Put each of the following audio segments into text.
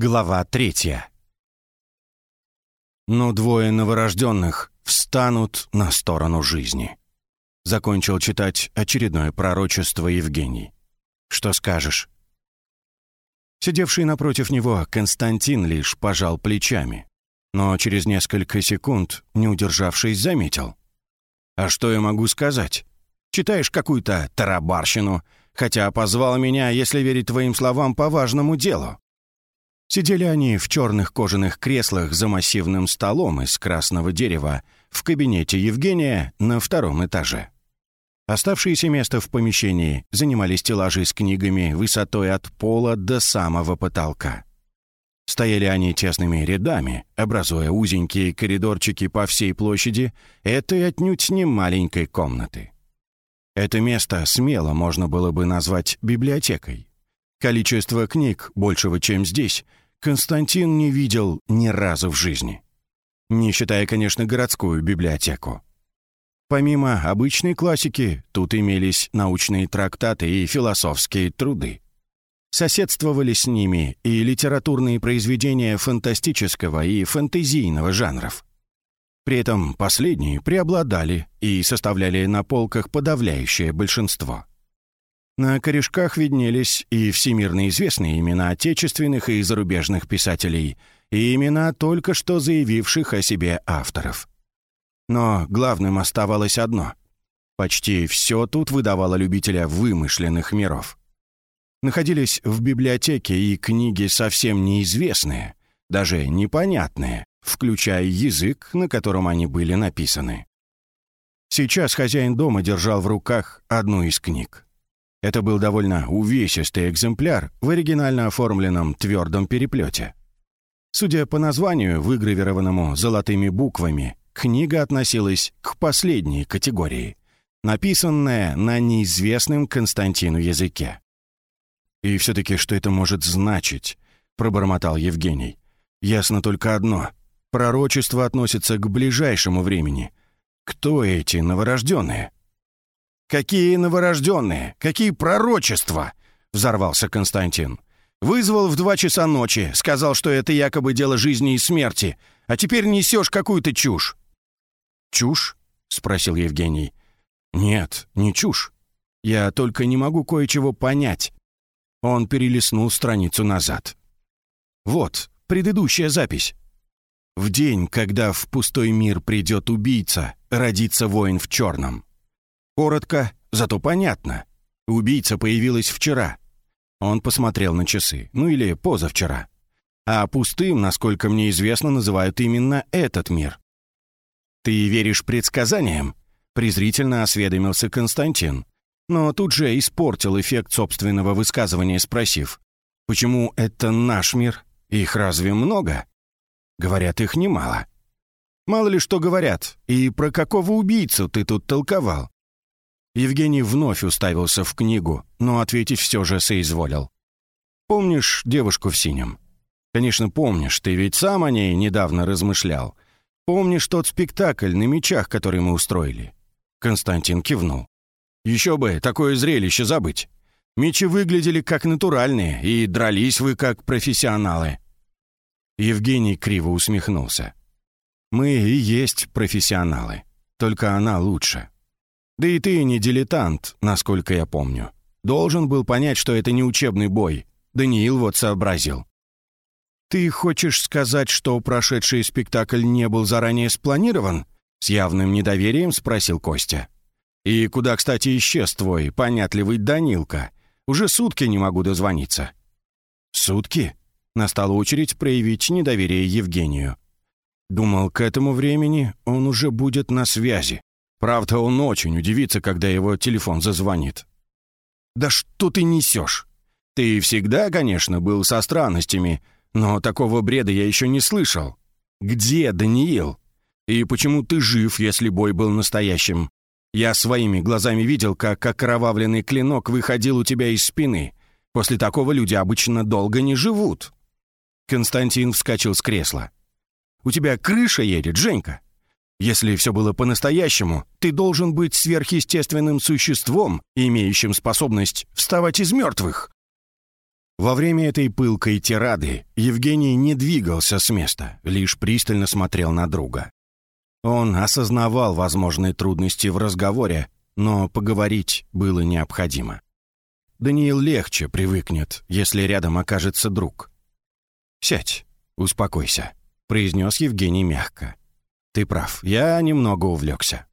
Глава третья. Но двое новорожденных встанут на сторону жизни. Закончил читать очередное пророчество Евгений. Что скажешь? Сидевший напротив него Константин лишь пожал плечами, но через несколько секунд, не удержавшись, заметил. «А что я могу сказать? Читаешь какую-то тарабарщину, хотя позвал меня, если верить твоим словам, по важному делу. Сидели они в черных кожаных креслах за массивным столом из красного дерева в кабинете Евгения на втором этаже. Оставшееся место в помещении занимали стеллажи с книгами высотой от пола до самого потолка. Стояли они тесными рядами, образуя узенькие коридорчики по всей площади этой отнюдь не маленькой комнаты. Это место смело можно было бы назвать библиотекой. Количество книг, большего, чем здесь, Константин не видел ни разу в жизни. Не считая, конечно, городскую библиотеку. Помимо обычной классики, тут имелись научные трактаты и философские труды. Соседствовали с ними и литературные произведения фантастического и фэнтезийного жанров. При этом последние преобладали и составляли на полках подавляющее большинство. На корешках виднелись и всемирно известные имена отечественных и зарубежных писателей, и имена только что заявивших о себе авторов. Но главным оставалось одно. Почти все тут выдавало любителя вымышленных миров. Находились в библиотеке и книги совсем неизвестные, даже непонятные, включая язык, на котором они были написаны. Сейчас хозяин дома держал в руках одну из книг. Это был довольно увесистый экземпляр в оригинально оформленном твердом переплете. Судя по названию, выгравированному золотыми буквами, книга относилась к последней категории, написанная на неизвестном Константину языке. «И все-таки что это может значить?» — пробормотал Евгений. «Ясно только одно. Пророчество относится к ближайшему времени. Кто эти новорожденные?» «Какие новорожденные? Какие пророчества?» — взорвался Константин. «Вызвал в два часа ночи, сказал, что это якобы дело жизни и смерти, а теперь несешь какую-то чушь». «Чушь?» — спросил Евгений. «Нет, не чушь. Я только не могу кое-чего понять». Он перелистнул страницу назад. «Вот, предыдущая запись. В день, когда в пустой мир придет убийца, родится воин в черном. Коротко, зато понятно. Убийца появилась вчера. Он посмотрел на часы, ну или позавчера. А пустым, насколько мне известно, называют именно этот мир. «Ты веришь предсказаниям?» — презрительно осведомился Константин. Но тут же испортил эффект собственного высказывания, спросив, «Почему это наш мир? Их разве много?» «Говорят, их немало». «Мало ли что говорят. И про какого убийцу ты тут толковал?» Евгений вновь уставился в книгу, но ответить все же соизволил. «Помнишь девушку в синем?» «Конечно, помнишь, ты ведь сам о ней недавно размышлял. Помнишь тот спектакль на мечах, который мы устроили?» Константин кивнул. «Еще бы, такое зрелище забыть. Мечи выглядели как натуральные, и дрались вы как профессионалы». Евгений криво усмехнулся. «Мы и есть профессионалы, только она лучше». Да и ты не дилетант, насколько я помню. Должен был понять, что это не учебный бой. Даниил вот сообразил. «Ты хочешь сказать, что прошедший спектакль не был заранее спланирован?» С явным недоверием спросил Костя. «И куда, кстати, исчез твой понятливый Данилка? Уже сутки не могу дозвониться». «Сутки?» Настала очередь проявить недоверие Евгению. Думал, к этому времени он уже будет на связи. Правда, он очень удивится, когда его телефон зазвонит. «Да что ты несешь? Ты всегда, конечно, был со странностями, но такого бреда я еще не слышал. Где Даниил? И почему ты жив, если бой был настоящим? Я своими глазами видел, как окровавленный клинок выходил у тебя из спины. После такого люди обычно долго не живут». Константин вскочил с кресла. «У тебя крыша едет, Женька. Если все было по-настоящему, ты должен быть сверхъестественным существом, имеющим способность вставать из мертвых. Во время этой пылкой тирады Евгений не двигался с места, лишь пристально смотрел на друга. Он осознавал возможные трудности в разговоре, но поговорить было необходимо. Даниил легче привыкнет, если рядом окажется друг. «Сядь, успокойся», — произнес Евгений мягко. «Ты прав, я немного увлекся.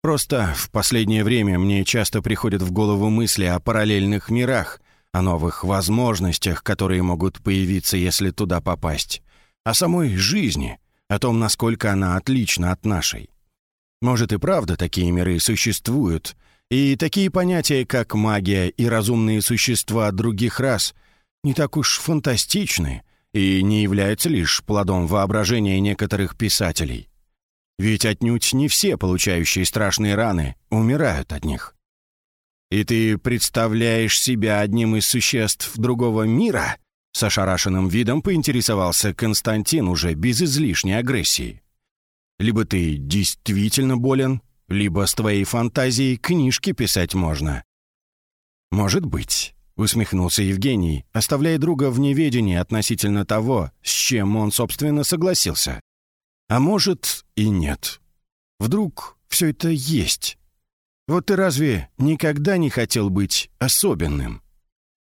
Просто в последнее время мне часто приходят в голову мысли о параллельных мирах, о новых возможностях, которые могут появиться, если туда попасть, о самой жизни, о том, насколько она отлична от нашей. Может и правда такие миры существуют, и такие понятия, как магия и разумные существа других рас, не так уж фантастичны и не являются лишь плодом воображения некоторых писателей. Ведь отнюдь не все, получающие страшные раны, умирают от них. «И ты представляешь себя одним из существ другого мира?» С ошарашенным видом поинтересовался Константин уже без излишней агрессии. «Либо ты действительно болен, либо с твоей фантазией книжки писать можно». «Может быть», — усмехнулся Евгений, оставляя друга в неведении относительно того, с чем он, собственно, согласился. «А может и нет. Вдруг все это есть?» Вот ты разве никогда не хотел быть особенным?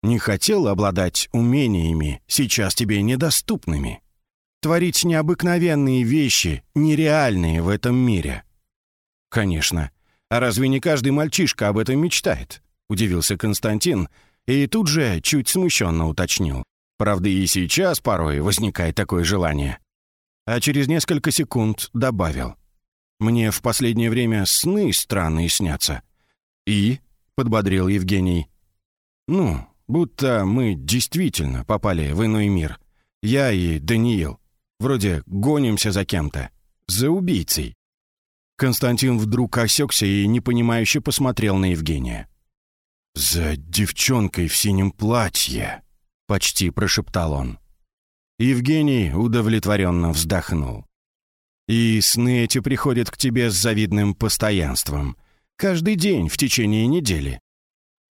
Не хотел обладать умениями, сейчас тебе недоступными? Творить необыкновенные вещи, нереальные в этом мире? Конечно. А разве не каждый мальчишка об этом мечтает? Удивился Константин и тут же чуть смущенно уточнил. Правда, и сейчас порой возникает такое желание. А через несколько секунд добавил. Мне в последнее время сны странные снятся». «И?» — подбодрил Евгений. «Ну, будто мы действительно попали в иной мир. Я и Даниил. Вроде гонимся за кем-то. За убийцей». Константин вдруг осекся и непонимающе посмотрел на Евгения. «За девчонкой в синем платье», — почти прошептал он. Евгений удовлетворенно вздохнул. И сны эти приходят к тебе с завидным постоянством. Каждый день в течение недели.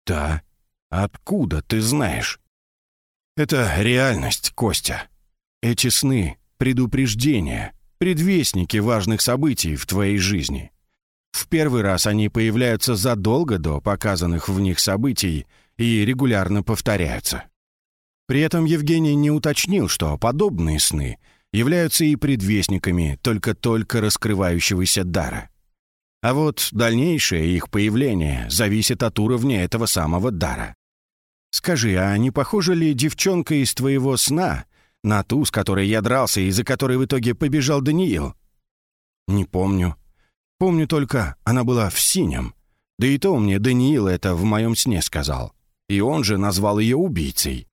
Да. Откуда ты знаешь? Это реальность, Костя. Эти сны — предупреждения, предвестники важных событий в твоей жизни. В первый раз они появляются задолго до показанных в них событий и регулярно повторяются. При этом Евгений не уточнил, что подобные сны — являются и предвестниками только-только раскрывающегося дара. А вот дальнейшее их появление зависит от уровня этого самого дара. Скажи, а не похожа ли девчонка из твоего сна на ту, с которой я дрался и за которой в итоге побежал Даниил? Не помню. Помню только, она была в синем. Да и то мне Даниил это в моем сне сказал. И он же назвал ее убийцей.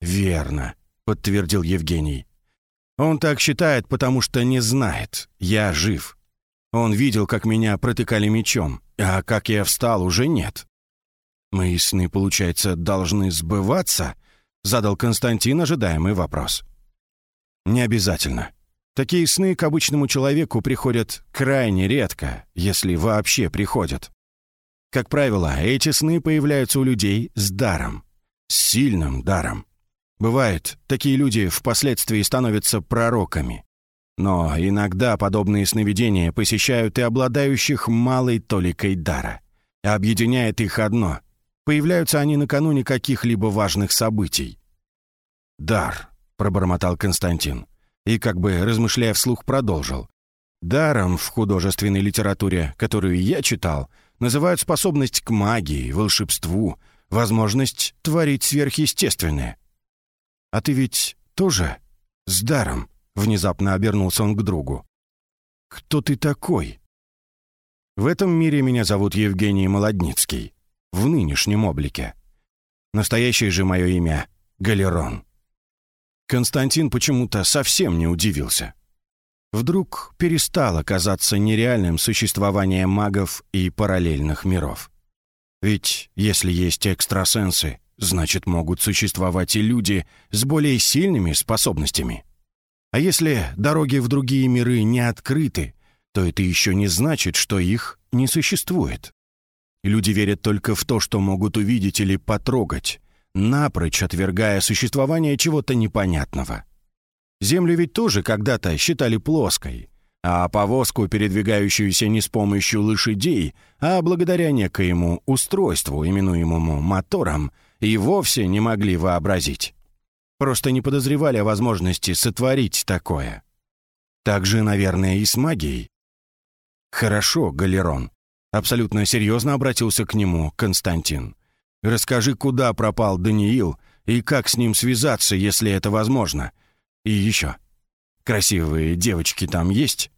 «Верно», — подтвердил Евгений. Он так считает, потому что не знает. Я жив. Он видел, как меня протыкали мечом, а как я встал, уже нет. Мои сны, получается, должны сбываться? Задал Константин ожидаемый вопрос. Не обязательно. Такие сны к обычному человеку приходят крайне редко, если вообще приходят. Как правило, эти сны появляются у людей с даром, с сильным даром. Бывает, такие люди впоследствии становятся пророками. Но иногда подобные сновидения посещают и обладающих малой толикой дара. Объединяет их одно. Появляются они накануне каких-либо важных событий. «Дар», — пробормотал Константин, и, как бы размышляя вслух, продолжил. «Даром в художественной литературе, которую я читал, называют способность к магии, волшебству, возможность творить сверхъестественное. «А ты ведь тоже с даром?» — внезапно обернулся он к другу. «Кто ты такой?» «В этом мире меня зовут Евгений Молодницкий, в нынешнем облике. Настоящее же мое имя — Галерон». Константин почему-то совсем не удивился. Вдруг перестало казаться нереальным существование магов и параллельных миров. Ведь если есть экстрасенсы, значит, могут существовать и люди с более сильными способностями. А если дороги в другие миры не открыты, то это еще не значит, что их не существует. Люди верят только в то, что могут увидеть или потрогать, напрочь отвергая существование чего-то непонятного. Землю ведь тоже когда-то считали плоской, а повозку, передвигающуюся не с помощью лошадей, а благодаря некоему устройству, именуемому мотором, и вовсе не могли вообразить. Просто не подозревали о возможности сотворить такое. Так же, наверное, и с магией. «Хорошо, Галерон», — абсолютно серьезно обратился к нему Константин. «Расскажи, куда пропал Даниил и как с ним связаться, если это возможно. И еще. Красивые девочки там есть?»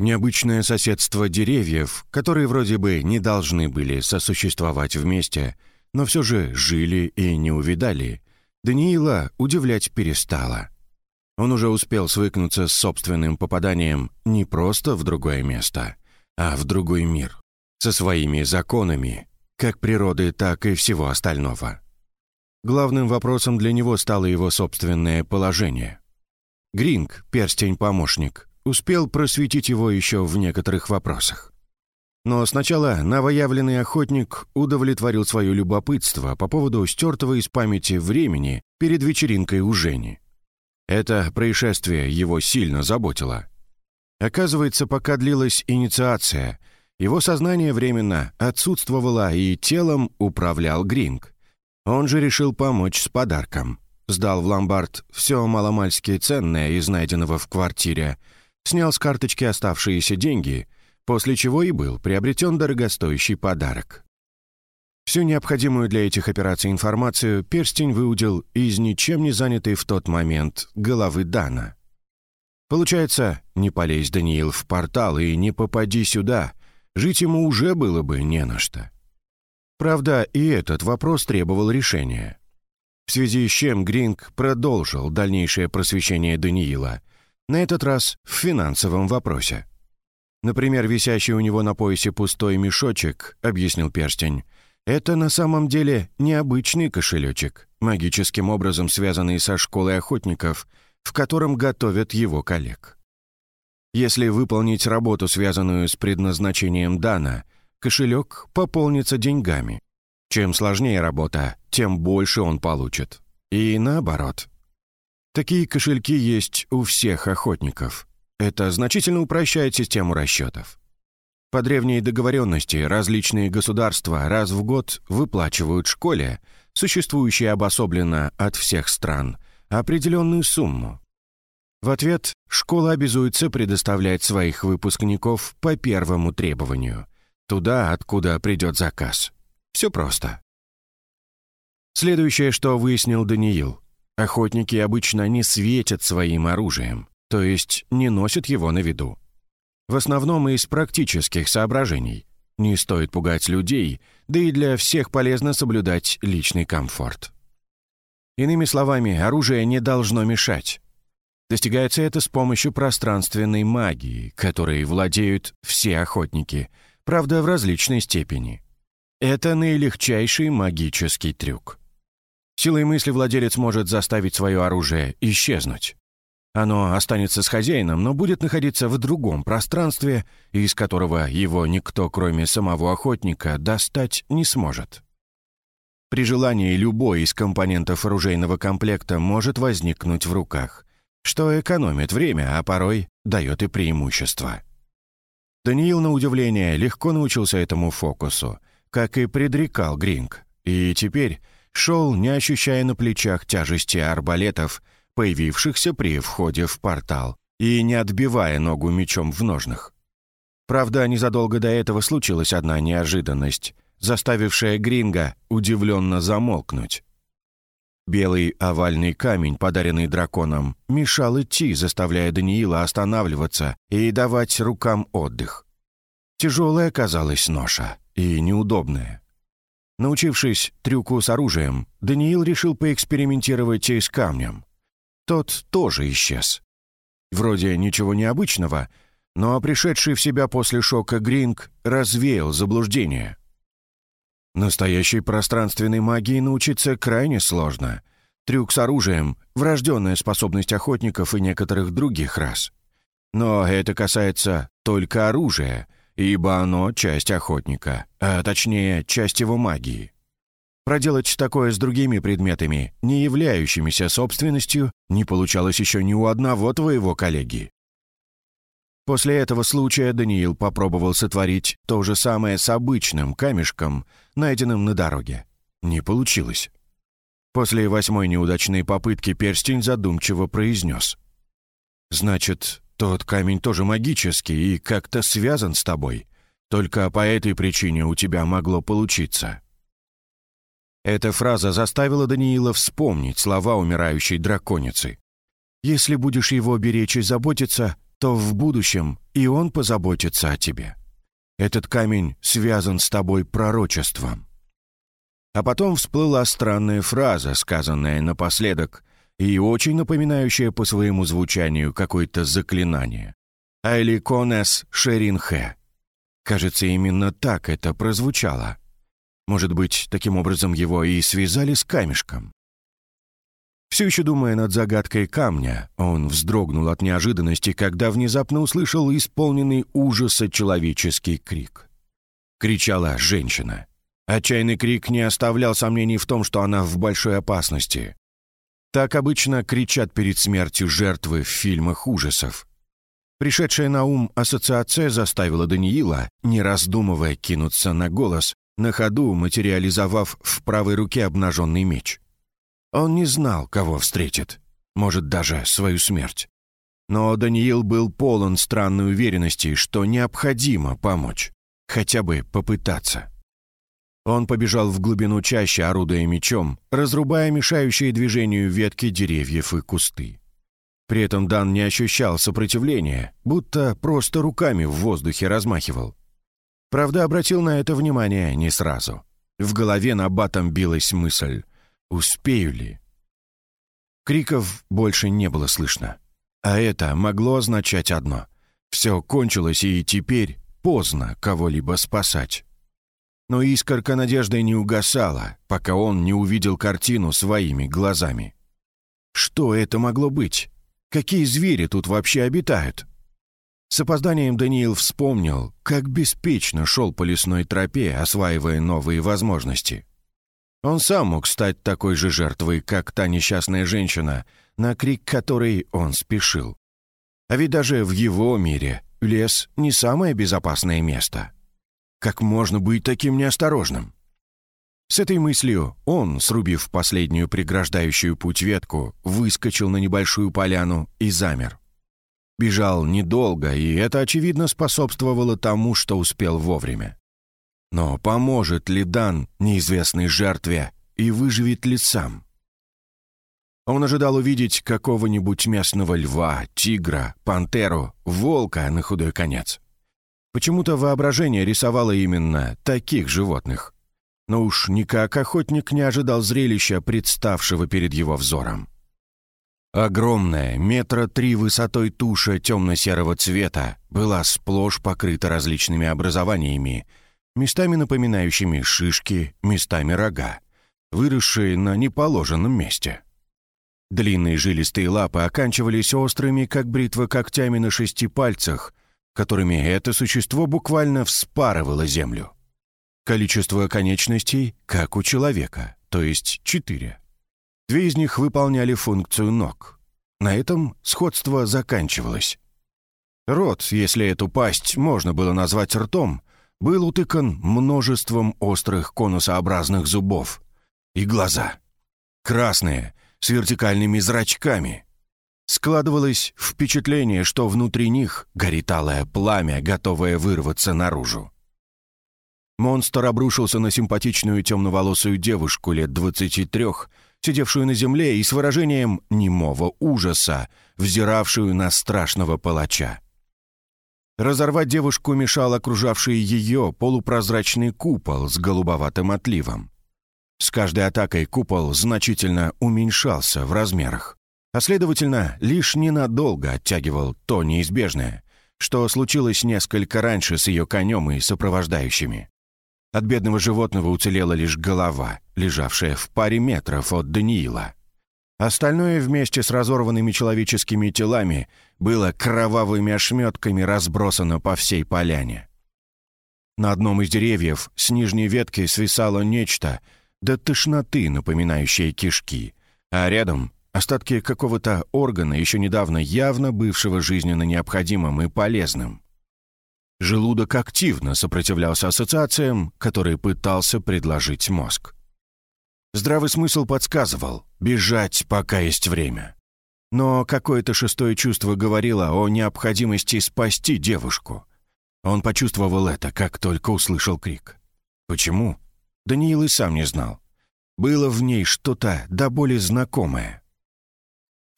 Необычное соседство деревьев, которые вроде бы не должны были сосуществовать вместе, но все же жили и не увидали, Даниила удивлять перестала. Он уже успел свыкнуться с собственным попаданием не просто в другое место, а в другой мир, со своими законами, как природы, так и всего остального. Главным вопросом для него стало его собственное положение. Гринг, перстень-помощник, успел просветить его еще в некоторых вопросах. Но сначала новоявленный охотник удовлетворил свое любопытство по поводу стертого из памяти времени перед вечеринкой у Жени. Это происшествие его сильно заботило. Оказывается, пока длилась инициация, его сознание временно отсутствовало и телом управлял Гринг. Он же решил помочь с подарком. Сдал в ломбард все маломальски ценное из найденного в квартире, снял с карточки оставшиеся деньги, после чего и был приобретен дорогостоящий подарок. Всю необходимую для этих операций информацию перстень выудил из ничем не занятой в тот момент головы Дана. Получается, не полезь Даниил в портал и не попади сюда, жить ему уже было бы не на что. Правда, и этот вопрос требовал решения. В связи с чем Гринг продолжил дальнейшее просвещение Даниила, на этот раз в финансовом вопросе. Например, висящий у него на поясе пустой мешочек, объяснил перстень, это на самом деле необычный кошелечек, магическим образом связанный со школой охотников, в котором готовят его коллег. Если выполнить работу, связанную с предназначением Дана, кошелек пополнится деньгами. Чем сложнее работа, тем больше он получит. И наоборот. Такие кошельки есть у всех охотников. Это значительно упрощает систему расчетов. По древней договоренности различные государства раз в год выплачивают школе, существующей обособленно от всех стран, определенную сумму. В ответ школа обязуется предоставлять своих выпускников по первому требованию, туда, откуда придет заказ. Все просто. Следующее, что выяснил Даниил. Охотники обычно не светят своим оружием, то есть не носят его на виду. В основном из практических соображений. Не стоит пугать людей, да и для всех полезно соблюдать личный комфорт. Иными словами, оружие не должно мешать. Достигается это с помощью пространственной магии, которой владеют все охотники, правда, в различной степени. Это наилегчайший магический трюк. Силой мысли владелец может заставить свое оружие исчезнуть. Оно останется с хозяином, но будет находиться в другом пространстве, из которого его никто, кроме самого охотника, достать не сможет. При желании любой из компонентов оружейного комплекта может возникнуть в руках, что экономит время, а порой дает и преимущество. Даниил, на удивление, легко научился этому фокусу, как и предрекал Гринг, и теперь шел, не ощущая на плечах тяжести арбалетов, появившихся при входе в портал, и не отбивая ногу мечом в ножнах. Правда, незадолго до этого случилась одна неожиданность, заставившая Гринга удивленно замолкнуть. Белый овальный камень, подаренный драконом, мешал идти, заставляя Даниила останавливаться и давать рукам отдых. Тяжелая оказалась ноша и неудобная. Научившись трюку с оружием, Даниил решил поэкспериментировать и с камнем тот тоже исчез. Вроде ничего необычного, но пришедший в себя после шока Гринг развеял заблуждение. Настоящей пространственной магии научиться крайне сложно. Трюк с оружием — врожденная способность охотников и некоторых других рас. Но это касается только оружия, ибо оно — часть охотника, а точнее, часть его магии. Проделать такое с другими предметами, не являющимися собственностью, не получалось еще ни у одного твоего коллеги. После этого случая Даниил попробовал сотворить то же самое с обычным камешком, найденным на дороге. Не получилось. После восьмой неудачной попытки перстень задумчиво произнес. «Значит, тот камень тоже магический и как-то связан с тобой. Только по этой причине у тебя могло получиться». Эта фраза заставила Даниила вспомнить слова умирающей драконицы. «Если будешь его беречь и заботиться, то в будущем и он позаботится о тебе. Этот камень связан с тобой пророчеством». А потом всплыла странная фраза, сказанная напоследок, и очень напоминающая по своему звучанию какое-то заклинание. «Айликонес Шеринхе». Кажется, именно так это прозвучало. Может быть, таким образом его и связали с камешком. Все еще думая над загадкой камня, он вздрогнул от неожиданности, когда внезапно услышал исполненный ужаса человеческий крик. Кричала женщина. Отчаянный крик не оставлял сомнений в том, что она в большой опасности. Так обычно кричат перед смертью жертвы в фильмах ужасов. Пришедшая на ум ассоциация заставила Даниила, не раздумывая, кинуться на голос, на ходу материализовав в правой руке обнаженный меч. Он не знал, кого встретит, может, даже свою смерть. Но Даниил был полон странной уверенности, что необходимо помочь, хотя бы попытаться. Он побежал в глубину чаще, орудуя мечом, разрубая мешающие движению ветки деревьев и кусты. При этом Дан не ощущал сопротивления, будто просто руками в воздухе размахивал. Правда, обратил на это внимание не сразу. В голове на батом билась мысль «Успею ли?». Криков больше не было слышно. А это могло означать одно. Все кончилось, и теперь поздно кого-либо спасать. Но искорка надежды не угасала, пока он не увидел картину своими глазами. Что это могло быть? Какие звери тут вообще обитают? С опозданием Даниил вспомнил, как беспечно шел по лесной тропе, осваивая новые возможности. Он сам мог стать такой же жертвой, как та несчастная женщина, на крик которой он спешил. А ведь даже в его мире лес — не самое безопасное место. Как можно быть таким неосторожным? С этой мыслью он, срубив последнюю преграждающую путь ветку, выскочил на небольшую поляну и замер. Бежал недолго, и это, очевидно, способствовало тому, что успел вовремя. Но поможет ли Дан неизвестной жертве и выживет ли сам? Он ожидал увидеть какого-нибудь местного льва, тигра, пантеру, волка на худой конец. Почему-то воображение рисовало именно таких животных. Но уж никак охотник не ожидал зрелища, представшего перед его взором. Огромная, метра три высотой туша темно-серого цвета была сплошь покрыта различными образованиями, местами напоминающими шишки, местами рога, выросшие на неположенном месте. Длинные жилистые лапы оканчивались острыми, как бритва, когтями на шести пальцах, которыми это существо буквально вспарывало землю. Количество конечностей, как у человека, то есть четыре. Две из них выполняли функцию ног. На этом сходство заканчивалось. Рот, если эту пасть можно было назвать ртом, был утыкан множеством острых конусообразных зубов. И глаза. Красные, с вертикальными зрачками. Складывалось впечатление, что внутри них горит алое пламя, готовое вырваться наружу. Монстр обрушился на симпатичную темноволосую девушку лет двадцати трех, сидевшую на земле и с выражением немого ужаса, взиравшую на страшного палача. Разорвать девушку мешал окружавший ее полупрозрачный купол с голубоватым отливом. С каждой атакой купол значительно уменьшался в размерах, а следовательно, лишь ненадолго оттягивал то неизбежное, что случилось несколько раньше с ее конем и сопровождающими. От бедного животного уцелела лишь голова, лежавшая в паре метров от Даниила. Остальное вместе с разорванными человеческими телами было кровавыми ошметками разбросано по всей поляне. На одном из деревьев с нижней ветки свисало нечто, до тошноты, напоминающей кишки, а рядом остатки какого-то органа, еще недавно явно бывшего жизненно необходимым и полезным. Желудок активно сопротивлялся ассоциациям, которые пытался предложить мозг. Здравый смысл подсказывал бежать, пока есть время. Но какое-то шестое чувство говорило о необходимости спасти девушку. Он почувствовал это, как только услышал крик. Почему? Даниил и сам не знал. Было в ней что-то до боли знакомое.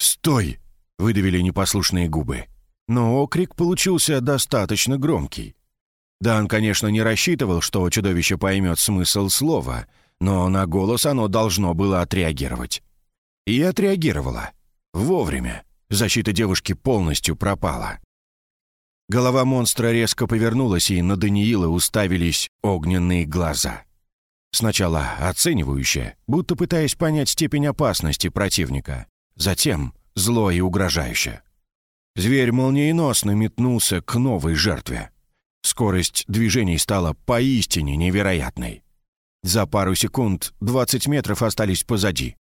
«Стой!» — выдавили непослушные губы но окрик получился достаточно громкий. Дан, конечно, не рассчитывал, что чудовище поймет смысл слова, но на голос оно должно было отреагировать. И отреагировало. Вовремя. Защита девушки полностью пропала. Голова монстра резко повернулась, и на Даниила уставились огненные глаза. Сначала оценивающие, будто пытаясь понять степень опасности противника, затем зло и угрожающе. Зверь молниеносно метнулся к новой жертве. Скорость движений стала поистине невероятной. За пару секунд 20 метров остались позади.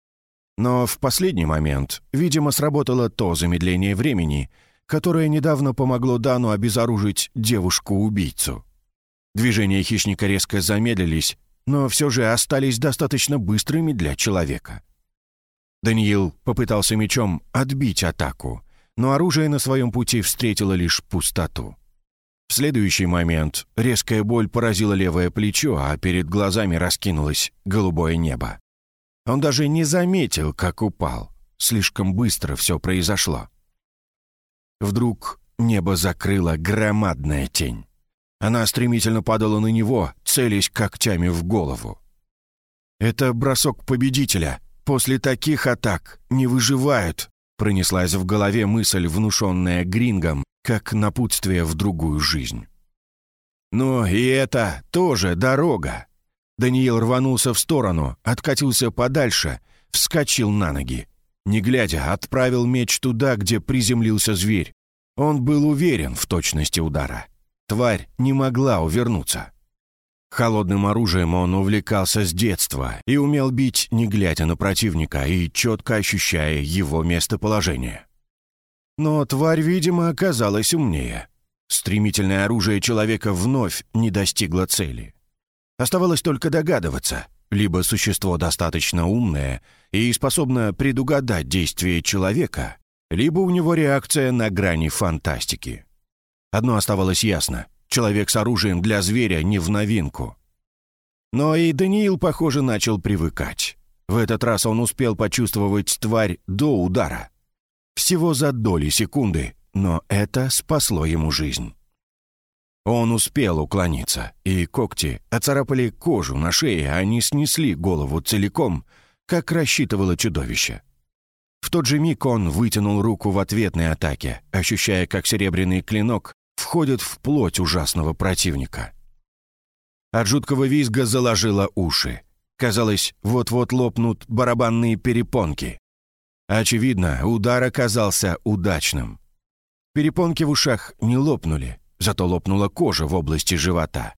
Но в последний момент, видимо, сработало то замедление времени, которое недавно помогло Дану обезоружить девушку-убийцу. Движения хищника резко замедлились, но все же остались достаточно быстрыми для человека. Даниил попытался мечом отбить атаку, но оружие на своем пути встретило лишь пустоту. В следующий момент резкая боль поразила левое плечо, а перед глазами раскинулось голубое небо. Он даже не заметил, как упал. Слишком быстро все произошло. Вдруг небо закрыла громадная тень. Она стремительно падала на него, целясь когтями в голову. Это бросок победителя. После таких атак не выживают, Пронеслась в голове мысль, внушенная Грингом, как напутствие в другую жизнь. Но и это тоже дорога. Даниил рванулся в сторону, откатился подальше, вскочил на ноги. Не глядя, отправил меч туда, где приземлился зверь. Он был уверен в точности удара. Тварь не могла увернуться. Холодным оружием он увлекался с детства и умел бить, не глядя на противника и четко ощущая его местоположение. Но тварь, видимо, оказалась умнее. Стремительное оружие человека вновь не достигло цели. Оставалось только догадываться, либо существо достаточно умное и способно предугадать действия человека, либо у него реакция на грани фантастики. Одно оставалось ясно — Человек с оружием для зверя не в новинку. Но и Даниил, похоже, начал привыкать. В этот раз он успел почувствовать тварь до удара. Всего за доли секунды, но это спасло ему жизнь. Он успел уклониться, и когти оцарапали кожу на шее, а не снесли голову целиком, как рассчитывало чудовище. В тот же миг он вытянул руку в ответной атаке, ощущая, как серебряный клинок входит в плоть ужасного противника. От жуткого визга заложило уши. Казалось, вот-вот лопнут барабанные перепонки. Очевидно, удар оказался удачным. Перепонки в ушах не лопнули, зато лопнула кожа в области живота.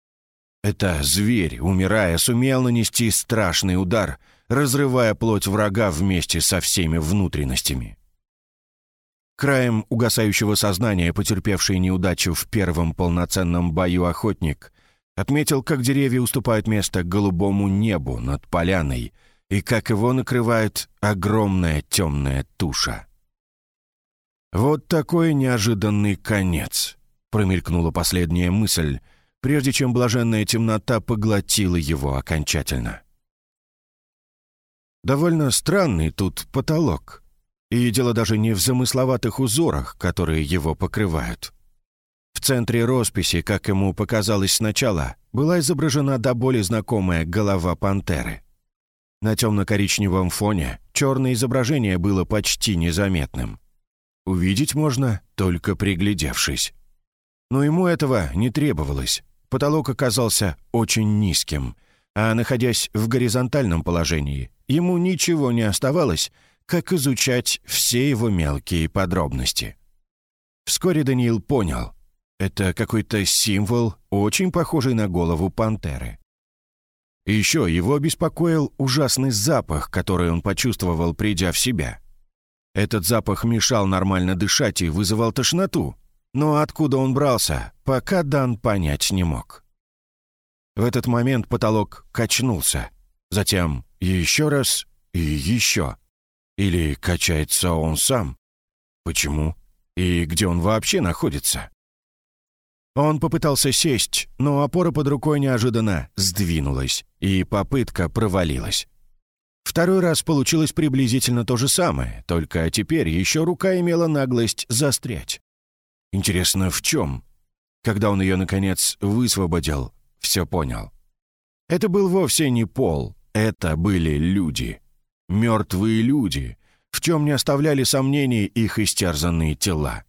Это зверь, умирая, сумел нанести страшный удар, разрывая плоть врага вместе со всеми внутренностями. Краем угасающего сознания, потерпевший неудачу в первом полноценном бою охотник, отметил, как деревья уступают место голубому небу над поляной и как его накрывает огромная темная туша. «Вот такой неожиданный конец», — промелькнула последняя мысль, прежде чем блаженная темнота поглотила его окончательно. «Довольно странный тут потолок», и дело даже не в замысловатых узорах, которые его покрывают. В центре росписи, как ему показалось сначала, была изображена до боли знакомая голова пантеры. На темно-коричневом фоне черное изображение было почти незаметным. Увидеть можно, только приглядевшись. Но ему этого не требовалось. Потолок оказался очень низким, а находясь в горизонтальном положении, ему ничего не оставалось, как изучать все его мелкие подробности. Вскоре Даниил понял, это какой-то символ, очень похожий на голову пантеры. Еще его беспокоил ужасный запах, который он почувствовал, придя в себя. Этот запах мешал нормально дышать и вызывал тошноту. Но откуда он брался, пока Дан понять не мог. В этот момент потолок качнулся. Затем еще раз и еще. Или качается он сам? Почему? И где он вообще находится? Он попытался сесть, но опора под рукой неожиданно сдвинулась, и попытка провалилась. Второй раз получилось приблизительно то же самое, только теперь еще рука имела наглость застрять. Интересно, в чем? Когда он ее, наконец, высвободил, все понял. Это был вовсе не пол, это были люди. Мертвые люди, в чем не оставляли сомнений их истерзанные тела.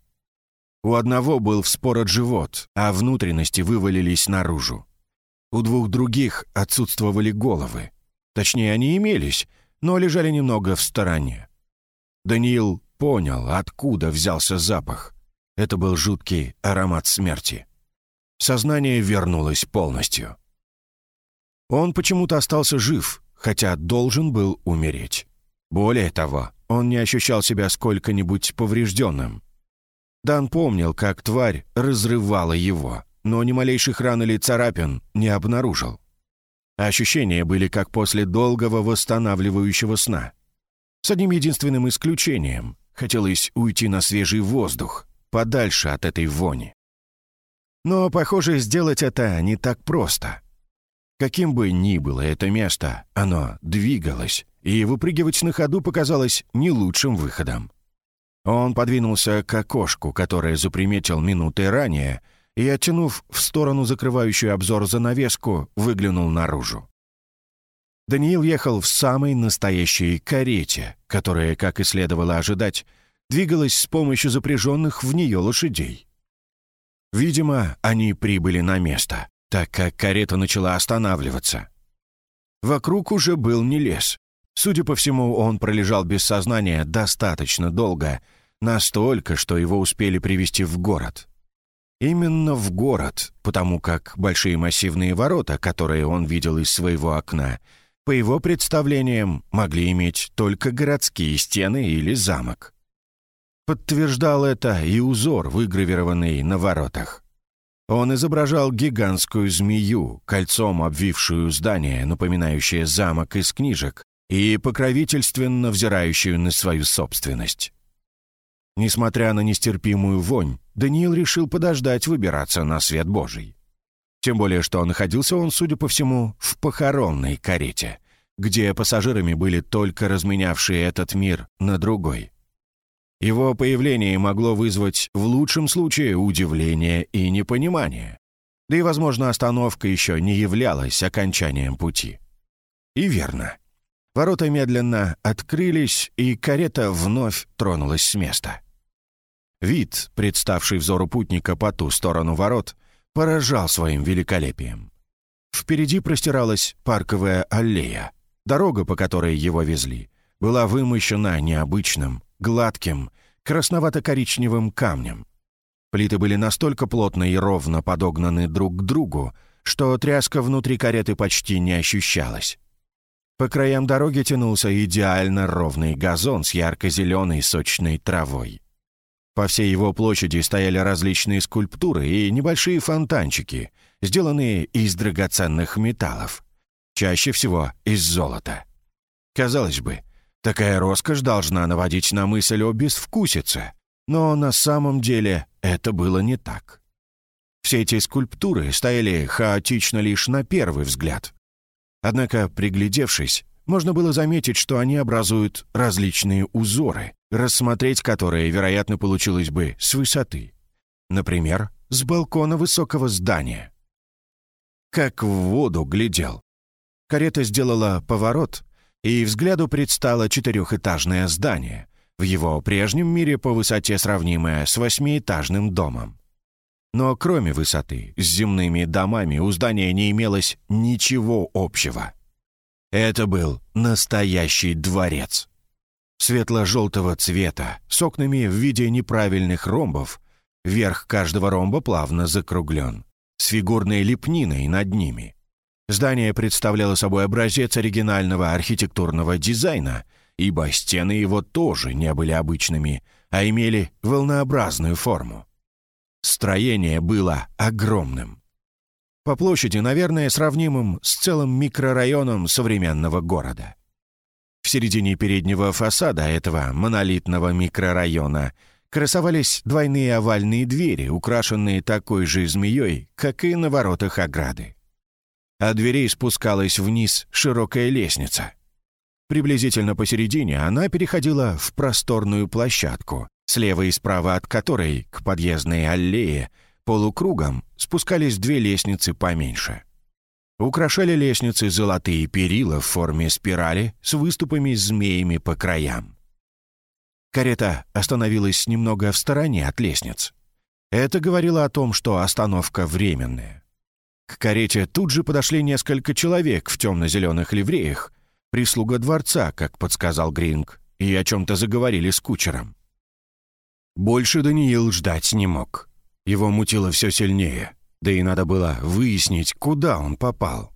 У одного был вспорот живот, а внутренности вывалились наружу. У двух других отсутствовали головы. Точнее, они имелись, но лежали немного в стороне. Даниил понял, откуда взялся запах. Это был жуткий аромат смерти. Сознание вернулось полностью. Он почему-то остался жив, хотя должен был умереть. Более того, он не ощущал себя сколько-нибудь поврежденным. Дан помнил, как тварь разрывала его, но ни малейших ран или царапин не обнаружил. Ощущения были как после долгого восстанавливающего сна. С одним единственным исключением. Хотелось уйти на свежий воздух, подальше от этой вони. Но, похоже, сделать это не так просто. Каким бы ни было это место, оно двигалось, и выпрыгивать на ходу показалось не лучшим выходом. Он подвинулся к окошку, которое заприметил минуты ранее, и, оттянув в сторону закрывающую обзор занавеску, выглянул наружу. Даниил ехал в самой настоящей карете, которая, как и следовало ожидать, двигалась с помощью запряженных в нее лошадей. Видимо, они прибыли на место, так как карета начала останавливаться. Вокруг уже был не лес, Судя по всему, он пролежал без сознания достаточно долго, настолько, что его успели привести в город. Именно в город, потому как большие массивные ворота, которые он видел из своего окна, по его представлениям, могли иметь только городские стены или замок. Подтверждал это и узор, выгравированный на воротах. Он изображал гигантскую змею, кольцом обвившую здание, напоминающее замок из книжек, и покровительственно взирающую на свою собственность. Несмотря на нестерпимую вонь, Даниил решил подождать выбираться на свет Божий. Тем более, что находился он, судя по всему, в похоронной карете, где пассажирами были только разменявшие этот мир на другой. Его появление могло вызвать в лучшем случае удивление и непонимание. Да и, возможно, остановка еще не являлась окончанием пути. И верно. Ворота медленно открылись, и карета вновь тронулась с места. Вид, представший взору путника по ту сторону ворот, поражал своим великолепием. Впереди простиралась парковая аллея. Дорога, по которой его везли, была вымощена необычным, гладким, красновато-коричневым камнем. Плиты были настолько плотно и ровно подогнаны друг к другу, что тряска внутри кареты почти не ощущалась. По краям дороги тянулся идеально ровный газон с ярко-зеленой сочной травой. По всей его площади стояли различные скульптуры и небольшие фонтанчики, сделанные из драгоценных металлов, чаще всего из золота. Казалось бы, такая роскошь должна наводить на мысль о безвкусице, но на самом деле это было не так. Все эти скульптуры стояли хаотично лишь на первый взгляд, Однако, приглядевшись, можно было заметить, что они образуют различные узоры, рассмотреть которые, вероятно, получилось бы с высоты. Например, с балкона высокого здания. Как в воду глядел. Карета сделала поворот, и взгляду предстало четырехэтажное здание, в его прежнем мире по высоте сравнимое с восьмиэтажным домом. Но кроме высоты, с земными домами у здания не имелось ничего общего. Это был настоящий дворец. Светло-желтого цвета, с окнами в виде неправильных ромбов. Верх каждого ромба плавно закруглен, с фигурной лепниной над ними. Здание представляло собой образец оригинального архитектурного дизайна, ибо стены его тоже не были обычными, а имели волнообразную форму. Строение было огромным. По площади, наверное, сравнимым с целым микрорайоном современного города. В середине переднего фасада этого монолитного микрорайона красовались двойные овальные двери, украшенные такой же змеей, как и на воротах ограды. От дверей спускалась вниз широкая лестница. Приблизительно посередине она переходила в просторную площадку, слева и справа от которой к подъездной аллее полукругом спускались две лестницы поменьше. Украшали лестницы золотые перила в форме спирали с выступами змеями по краям. Карета остановилась немного в стороне от лестниц. Это говорило о том, что остановка временная. К карете тут же подошли несколько человек в темно-зеленых ливреях, прислуга дворца, как подсказал Гринг, и о чем-то заговорили с кучером. Больше Даниил ждать не мог. Его мутило все сильнее да и надо было выяснить, куда он попал.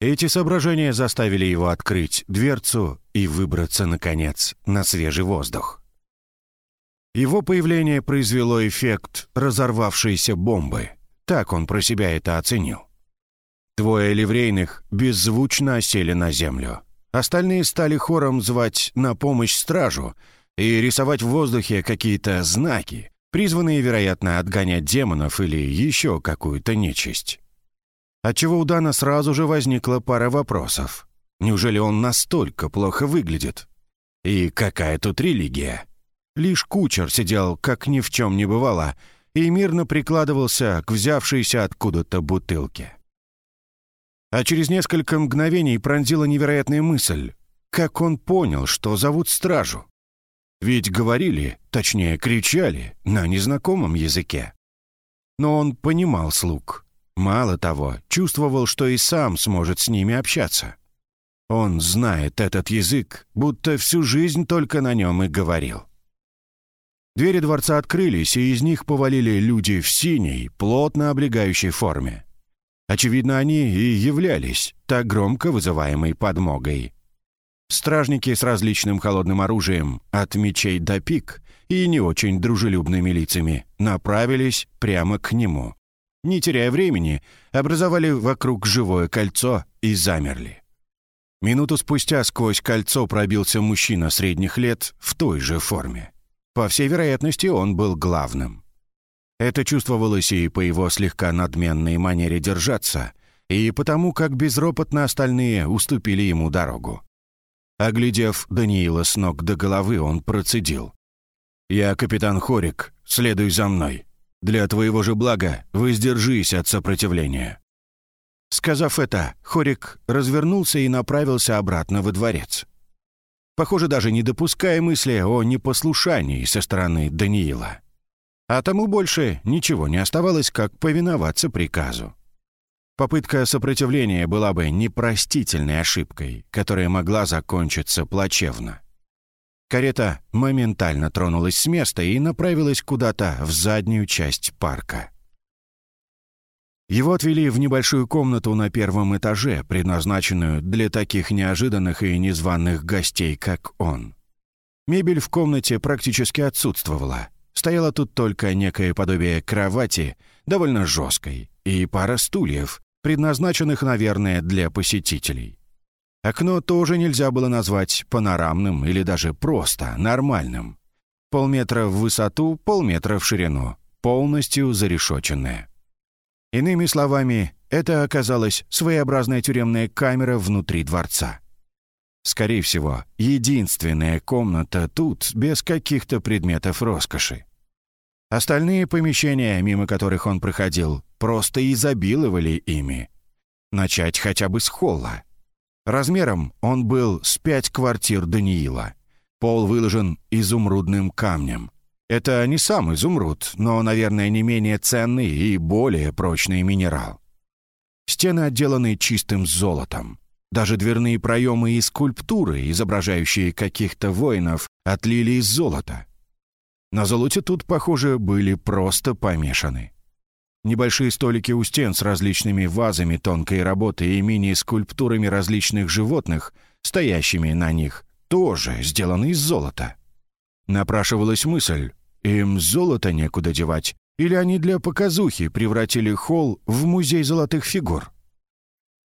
Эти соображения заставили его открыть дверцу и выбраться, наконец, на свежий воздух. Его появление произвело эффект разорвавшейся бомбы. Так он про себя это оценил. Двое ливрейных беззвучно осели на землю. Остальные стали хором звать на помощь стражу и рисовать в воздухе какие-то знаки, призванные, вероятно, отгонять демонов или еще какую-то нечисть. Отчего у Дана сразу же возникла пара вопросов. Неужели он настолько плохо выглядит? И какая тут религия? Лишь кучер сидел, как ни в чем не бывало, и мирно прикладывался к взявшейся откуда-то бутылке. А через несколько мгновений пронзила невероятная мысль. Как он понял, что зовут стражу? Ведь говорили, точнее кричали, на незнакомом языке. Но он понимал слуг. Мало того, чувствовал, что и сам сможет с ними общаться. Он знает этот язык, будто всю жизнь только на нем и говорил. Двери дворца открылись, и из них повалили люди в синей, плотно облегающей форме. Очевидно, они и являлись так громко вызываемой подмогой. Стражники с различным холодным оружием, от мечей до пик, и не очень дружелюбными лицами, направились прямо к нему. Не теряя времени, образовали вокруг живое кольцо и замерли. Минуту спустя сквозь кольцо пробился мужчина средних лет в той же форме. По всей вероятности, он был главным. Это чувствовалось и по его слегка надменной манере держаться, и потому, как безропотно остальные уступили ему дорогу. Оглядев Даниила с ног до головы, он процедил. «Я капитан Хорик, следуй за мной. Для твоего же блага воздержись от сопротивления». Сказав это, Хорик развернулся и направился обратно во дворец. Похоже, даже не допуская мысли о непослушании со стороны Даниила. А тому больше ничего не оставалось, как повиноваться приказу. Попытка сопротивления была бы непростительной ошибкой, которая могла закончиться плачевно. Карета моментально тронулась с места и направилась куда-то в заднюю часть парка. Его отвели в небольшую комнату на первом этаже, предназначенную для таких неожиданных и незваных гостей, как он. Мебель в комнате практически отсутствовала. Стояло тут только некое подобие кровати, довольно жесткой, и пара стульев, предназначенных, наверное, для посетителей. Окно тоже нельзя было назвать панорамным или даже просто нормальным. Полметра в высоту, полметра в ширину, полностью зарешоченное. Иными словами, это оказалась своеобразная тюремная камера внутри дворца. Скорее всего, единственная комната тут без каких-то предметов роскоши. Остальные помещения, мимо которых он проходил, просто изобиловали ими. Начать хотя бы с холла. Размером он был с пять квартир Даниила. Пол выложен изумрудным камнем. Это не сам изумруд, но, наверное, не менее ценный и более прочный минерал. Стены отделаны чистым золотом. Даже дверные проемы и скульптуры, изображающие каких-то воинов, отлили из золота. На золоте тут, похоже, были просто помешаны. Небольшие столики у стен с различными вазами тонкой работы и мини-скульптурами различных животных, стоящими на них, тоже сделаны из золота. Напрашивалась мысль, им золото некуда девать, или они для показухи превратили холл в музей золотых фигур.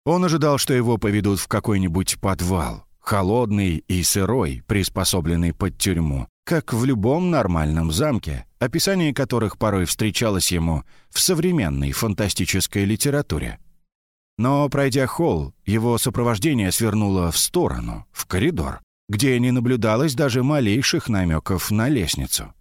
Он ожидал, что его поведут в какой-нибудь подвал, холодный и сырой, приспособленный под тюрьму, как в любом нормальном замке, описание которых порой встречалось ему в современной фантастической литературе. Но, пройдя холл, его сопровождение свернуло в сторону, в коридор, где не наблюдалось даже малейших намеков на лестницу.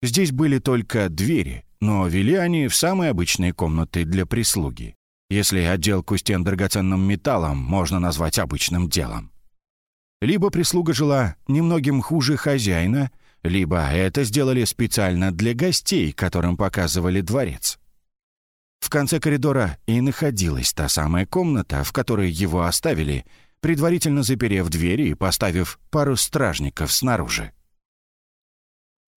Здесь были только двери, но вели они в самые обычные комнаты для прислуги, если отделку стен драгоценным металлом можно назвать обычным делом. Либо прислуга жила немногим хуже хозяина, либо это сделали специально для гостей, которым показывали дворец. В конце коридора и находилась та самая комната, в которой его оставили, предварительно заперев двери и поставив пару стражников снаружи.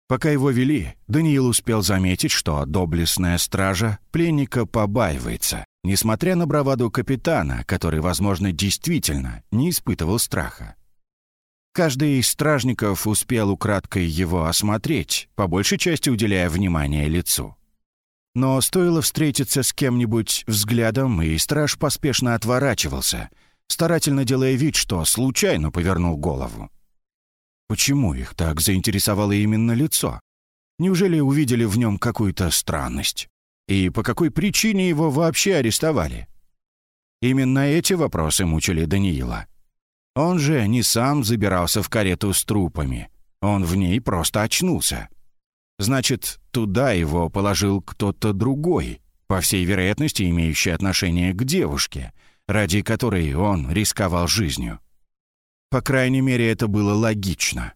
Пока его вели, Даниил успел заметить, что доблестная стража пленника побаивается, несмотря на браваду капитана, который, возможно, действительно не испытывал страха. Каждый из стражников успел украдкой его осмотреть, по большей части уделяя внимание лицу. Но стоило встретиться с кем-нибудь взглядом, и страж поспешно отворачивался, старательно делая вид, что случайно повернул голову. Почему их так заинтересовало именно лицо? Неужели увидели в нем какую-то странность? И по какой причине его вообще арестовали? Именно эти вопросы мучили Даниила. Он же не сам забирался в карету с трупами. Он в ней просто очнулся. Значит, туда его положил кто-то другой, по всей вероятности имеющий отношение к девушке, ради которой он рисковал жизнью. По крайней мере, это было логично.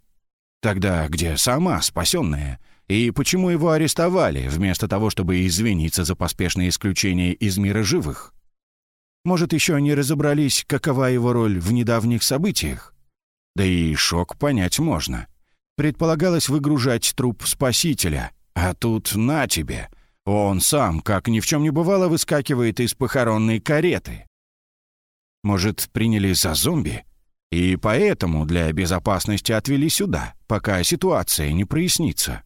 Тогда где сама спасенная? И почему его арестовали, вместо того, чтобы извиниться за поспешное исключение из мира живых? Может, еще не разобрались, какова его роль в недавних событиях? Да и шок понять можно. Предполагалось выгружать труп спасителя, а тут на тебе. Он сам, как ни в чем не бывало, выскакивает из похоронной кареты. Может, приняли за зомби? И поэтому для безопасности отвели сюда, пока ситуация не прояснится.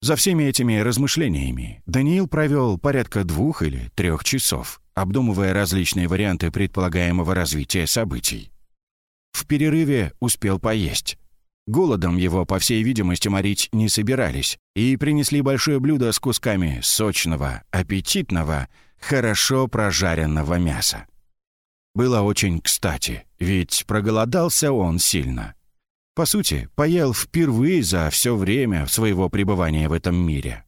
За всеми этими размышлениями Даниил провел порядка двух или трех часов обдумывая различные варианты предполагаемого развития событий. В перерыве успел поесть. Голодом его, по всей видимости, морить не собирались, и принесли большое блюдо с кусками сочного, аппетитного, хорошо прожаренного мяса. Было очень кстати, ведь проголодался он сильно. По сути, поел впервые за все время своего пребывания в этом мире.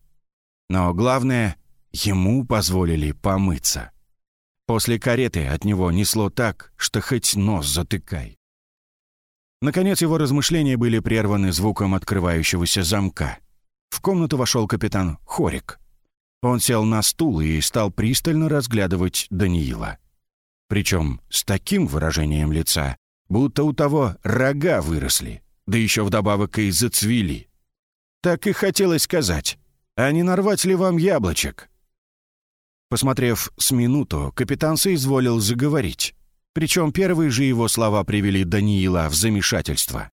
Но главное, ему позволили помыться. После кареты от него несло так, что хоть нос затыкай. Наконец его размышления были прерваны звуком открывающегося замка. В комнату вошел капитан Хорик. Он сел на стул и стал пристально разглядывать Даниила. Причем с таким выражением лица, будто у того рога выросли, да еще вдобавок и зацвели. Так и хотелось сказать, а не нарвать ли вам яблочек? Посмотрев с минуту, капитан соизволил заговорить. Причем первые же его слова привели Даниила в замешательство.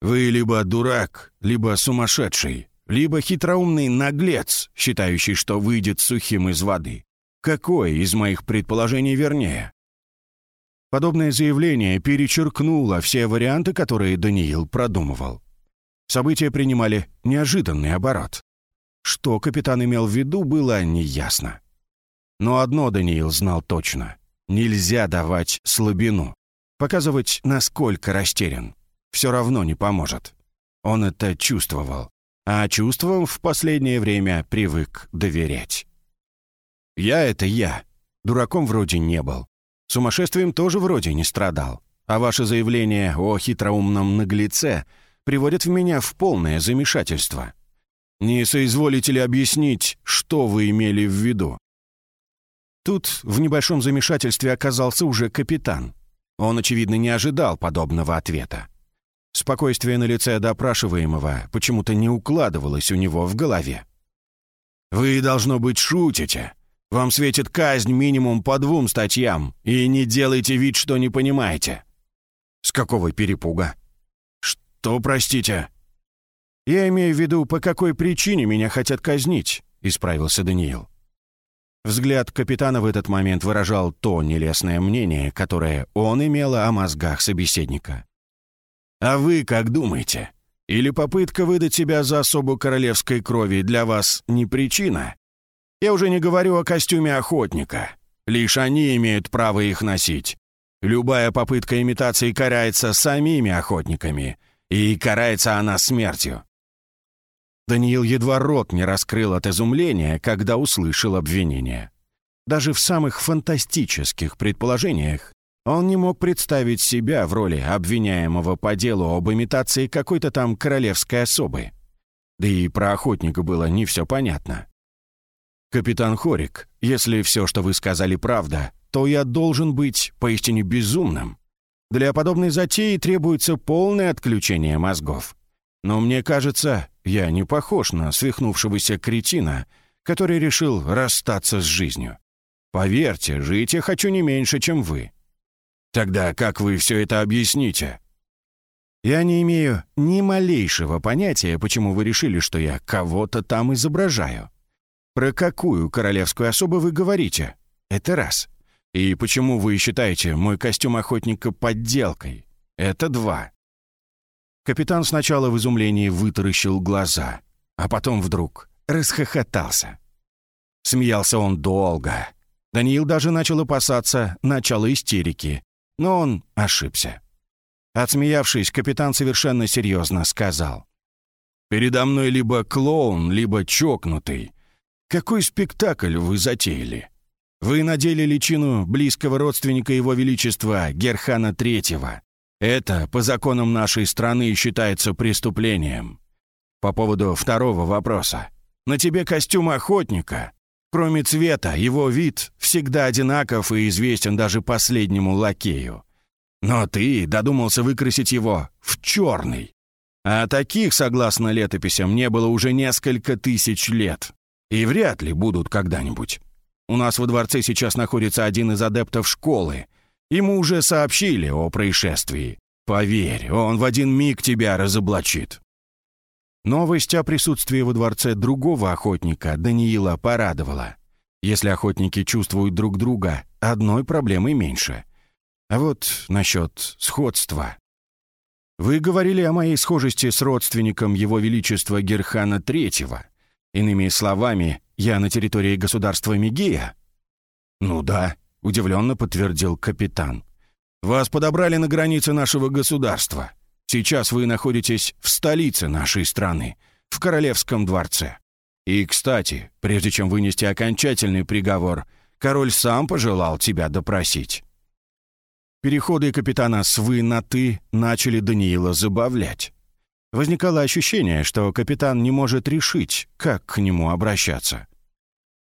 «Вы либо дурак, либо сумасшедший, либо хитроумный наглец, считающий, что выйдет сухим из воды. Какое из моих предположений вернее?» Подобное заявление перечеркнуло все варианты, которые Даниил продумывал. События принимали неожиданный оборот. Что капитан имел в виду, было неясно. Но одно Даниил знал точно. Нельзя давать слабину. Показывать, насколько растерян. Все равно не поможет. Он это чувствовал. А чувствам в последнее время привык доверять. «Я — это я. Дураком вроде не был. Сумасшествием тоже вроде не страдал. А ваше заявление о хитроумном наглеце приводит в меня в полное замешательство. Не соизволите ли объяснить, что вы имели в виду?» Тут в небольшом замешательстве оказался уже капитан. Он, очевидно, не ожидал подобного ответа. Спокойствие на лице допрашиваемого почему-то не укладывалось у него в голове. «Вы, должно быть, шутите. Вам светит казнь минимум по двум статьям, и не делайте вид, что не понимаете». «С какого перепуга?» «Что, простите?» «Я имею в виду, по какой причине меня хотят казнить», — исправился Даниил. Взгляд капитана в этот момент выражал то нелестное мнение, которое он имел о мозгах собеседника. «А вы как думаете? Или попытка выдать себя за особу королевской крови для вас не причина? Я уже не говорю о костюме охотника. Лишь они имеют право их носить. Любая попытка имитации карается самими охотниками, и карается она смертью. Даниил едва рот не раскрыл от изумления, когда услышал обвинение. Даже в самых фантастических предположениях он не мог представить себя в роли обвиняемого по делу об имитации какой-то там королевской особы. Да и про охотника было не все понятно. «Капитан Хорик, если все, что вы сказали, правда, то я должен быть поистине безумным. Для подобной затеи требуется полное отключение мозгов. Но мне кажется, я не похож на свихнувшегося кретина, который решил расстаться с жизнью. Поверьте, жить я хочу не меньше, чем вы. Тогда как вы все это объясните? Я не имею ни малейшего понятия, почему вы решили, что я кого-то там изображаю. Про какую королевскую особу вы говорите? Это раз. И почему вы считаете мой костюм охотника подделкой? Это два. Капитан сначала в изумлении вытаращил глаза, а потом вдруг расхохотался. Смеялся он долго. Даниил даже начал опасаться начала истерики, но он ошибся. Отсмеявшись, капитан совершенно серьезно сказал. «Передо мной либо клоун, либо чокнутый. Какой спектакль вы затеяли? Вы надели личину близкого родственника Его Величества Герхана Третьего. Это, по законам нашей страны, считается преступлением. По поводу второго вопроса. На тебе костюм охотника. Кроме цвета, его вид всегда одинаков и известен даже последнему лакею. Но ты додумался выкрасить его в черный. А таких, согласно летописям, не было уже несколько тысяч лет. И вряд ли будут когда-нибудь. У нас во дворце сейчас находится один из адептов школы. Ему уже сообщили о происшествии. Поверь, он в один миг тебя разоблачит». Новость о присутствии во дворце другого охотника Даниила порадовала. Если охотники чувствуют друг друга, одной проблемой меньше. А вот насчет сходства. Вы говорили о моей схожести с родственником Его Величества Герхана Третьего. Иными словами, я на территории государства Мигея?» «Ну да», — удивленно подтвердил капитан. «Вас подобрали на границе нашего государства. Сейчас вы находитесь в столице нашей страны, в Королевском дворце. И, кстати, прежде чем вынести окончательный приговор, король сам пожелал тебя допросить». Переходы капитана с «вы» на «ты» начали Даниила забавлять. Возникало ощущение, что капитан не может решить, как к нему обращаться.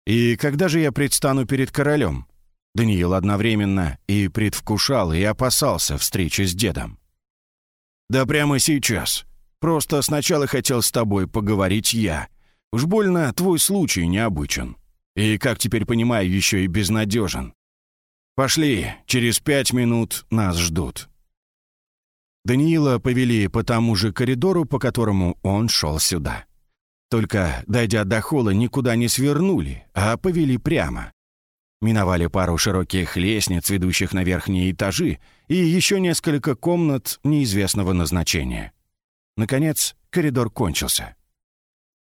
И когда же я предстану перед королем? Даниил одновременно и предвкушал, и опасался встречи с дедом. «Да прямо сейчас. Просто сначала хотел с тобой поговорить я. Уж больно твой случай необычен. И, как теперь понимаю, еще и безнадежен. Пошли, через пять минут нас ждут». Даниила повели по тому же коридору, по которому он шел сюда. Только, дойдя до холла, никуда не свернули, а повели прямо. Миновали пару широких лестниц, ведущих на верхние этажи, и еще несколько комнат неизвестного назначения. Наконец, коридор кончился.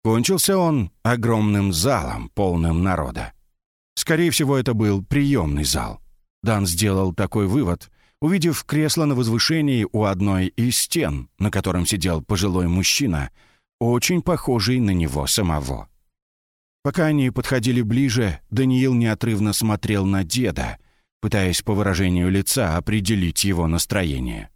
Кончился он огромным залом, полным народа. Скорее всего, это был приемный зал. Дан сделал такой вывод, увидев кресло на возвышении у одной из стен, на котором сидел пожилой мужчина — очень похожий на него самого. Пока они подходили ближе, Даниил неотрывно смотрел на деда, пытаясь по выражению лица определить его настроение.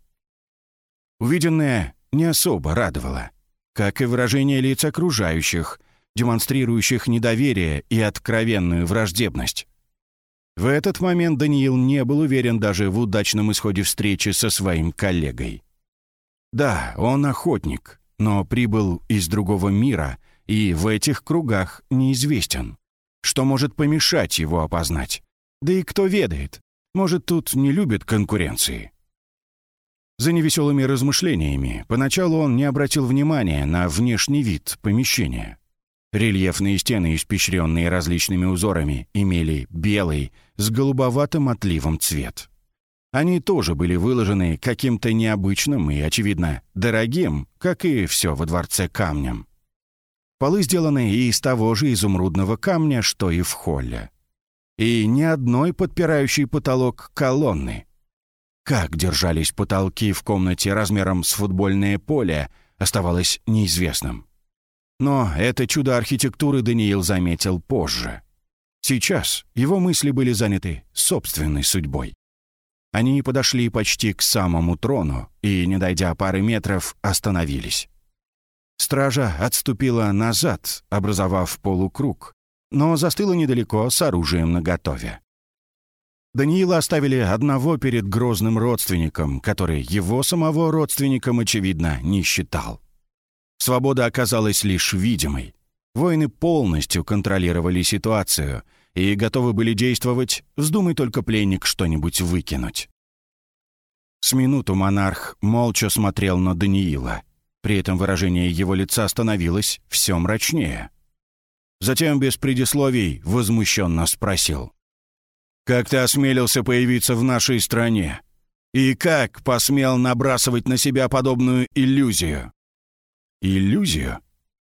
Увиденное не особо радовало, как и выражение лиц окружающих, демонстрирующих недоверие и откровенную враждебность. В этот момент Даниил не был уверен даже в удачном исходе встречи со своим коллегой. Да, он охотник, но прибыл из другого мира и в этих кругах неизвестен. Что может помешать его опознать? Да и кто ведает, может, тут не любят конкуренции. За невеселыми размышлениями поначалу он не обратил внимания на внешний вид помещения. Рельефные стены, испещренные различными узорами, имели белый с голубоватым отливом цвет. Они тоже были выложены каким-то необычным и, очевидно, дорогим, как и все во дворце камнем. Полы сделаны из того же изумрудного камня, что и в холле. И ни одной подпирающей потолок колонны. Как держались потолки в комнате размером с футбольное поле, оставалось неизвестным. Но это чудо архитектуры Даниил заметил позже. Сейчас его мысли были заняты собственной судьбой. Они подошли почти к самому трону и, не дойдя пары метров, остановились. Стража отступила назад, образовав полукруг, но застыла недалеко с оружием наготове. Даниила оставили одного перед грозным родственником, который его самого родственником, очевидно, не считал. Свобода оказалась лишь видимой. Воины полностью контролировали ситуацию — и готовы были действовать, вздумай только пленник что-нибудь выкинуть. С минуту монарх молча смотрел на Даниила. При этом выражение его лица становилось все мрачнее. Затем без предисловий возмущенно спросил. «Как ты осмелился появиться в нашей стране? И как посмел набрасывать на себя подобную иллюзию?» «Иллюзию?»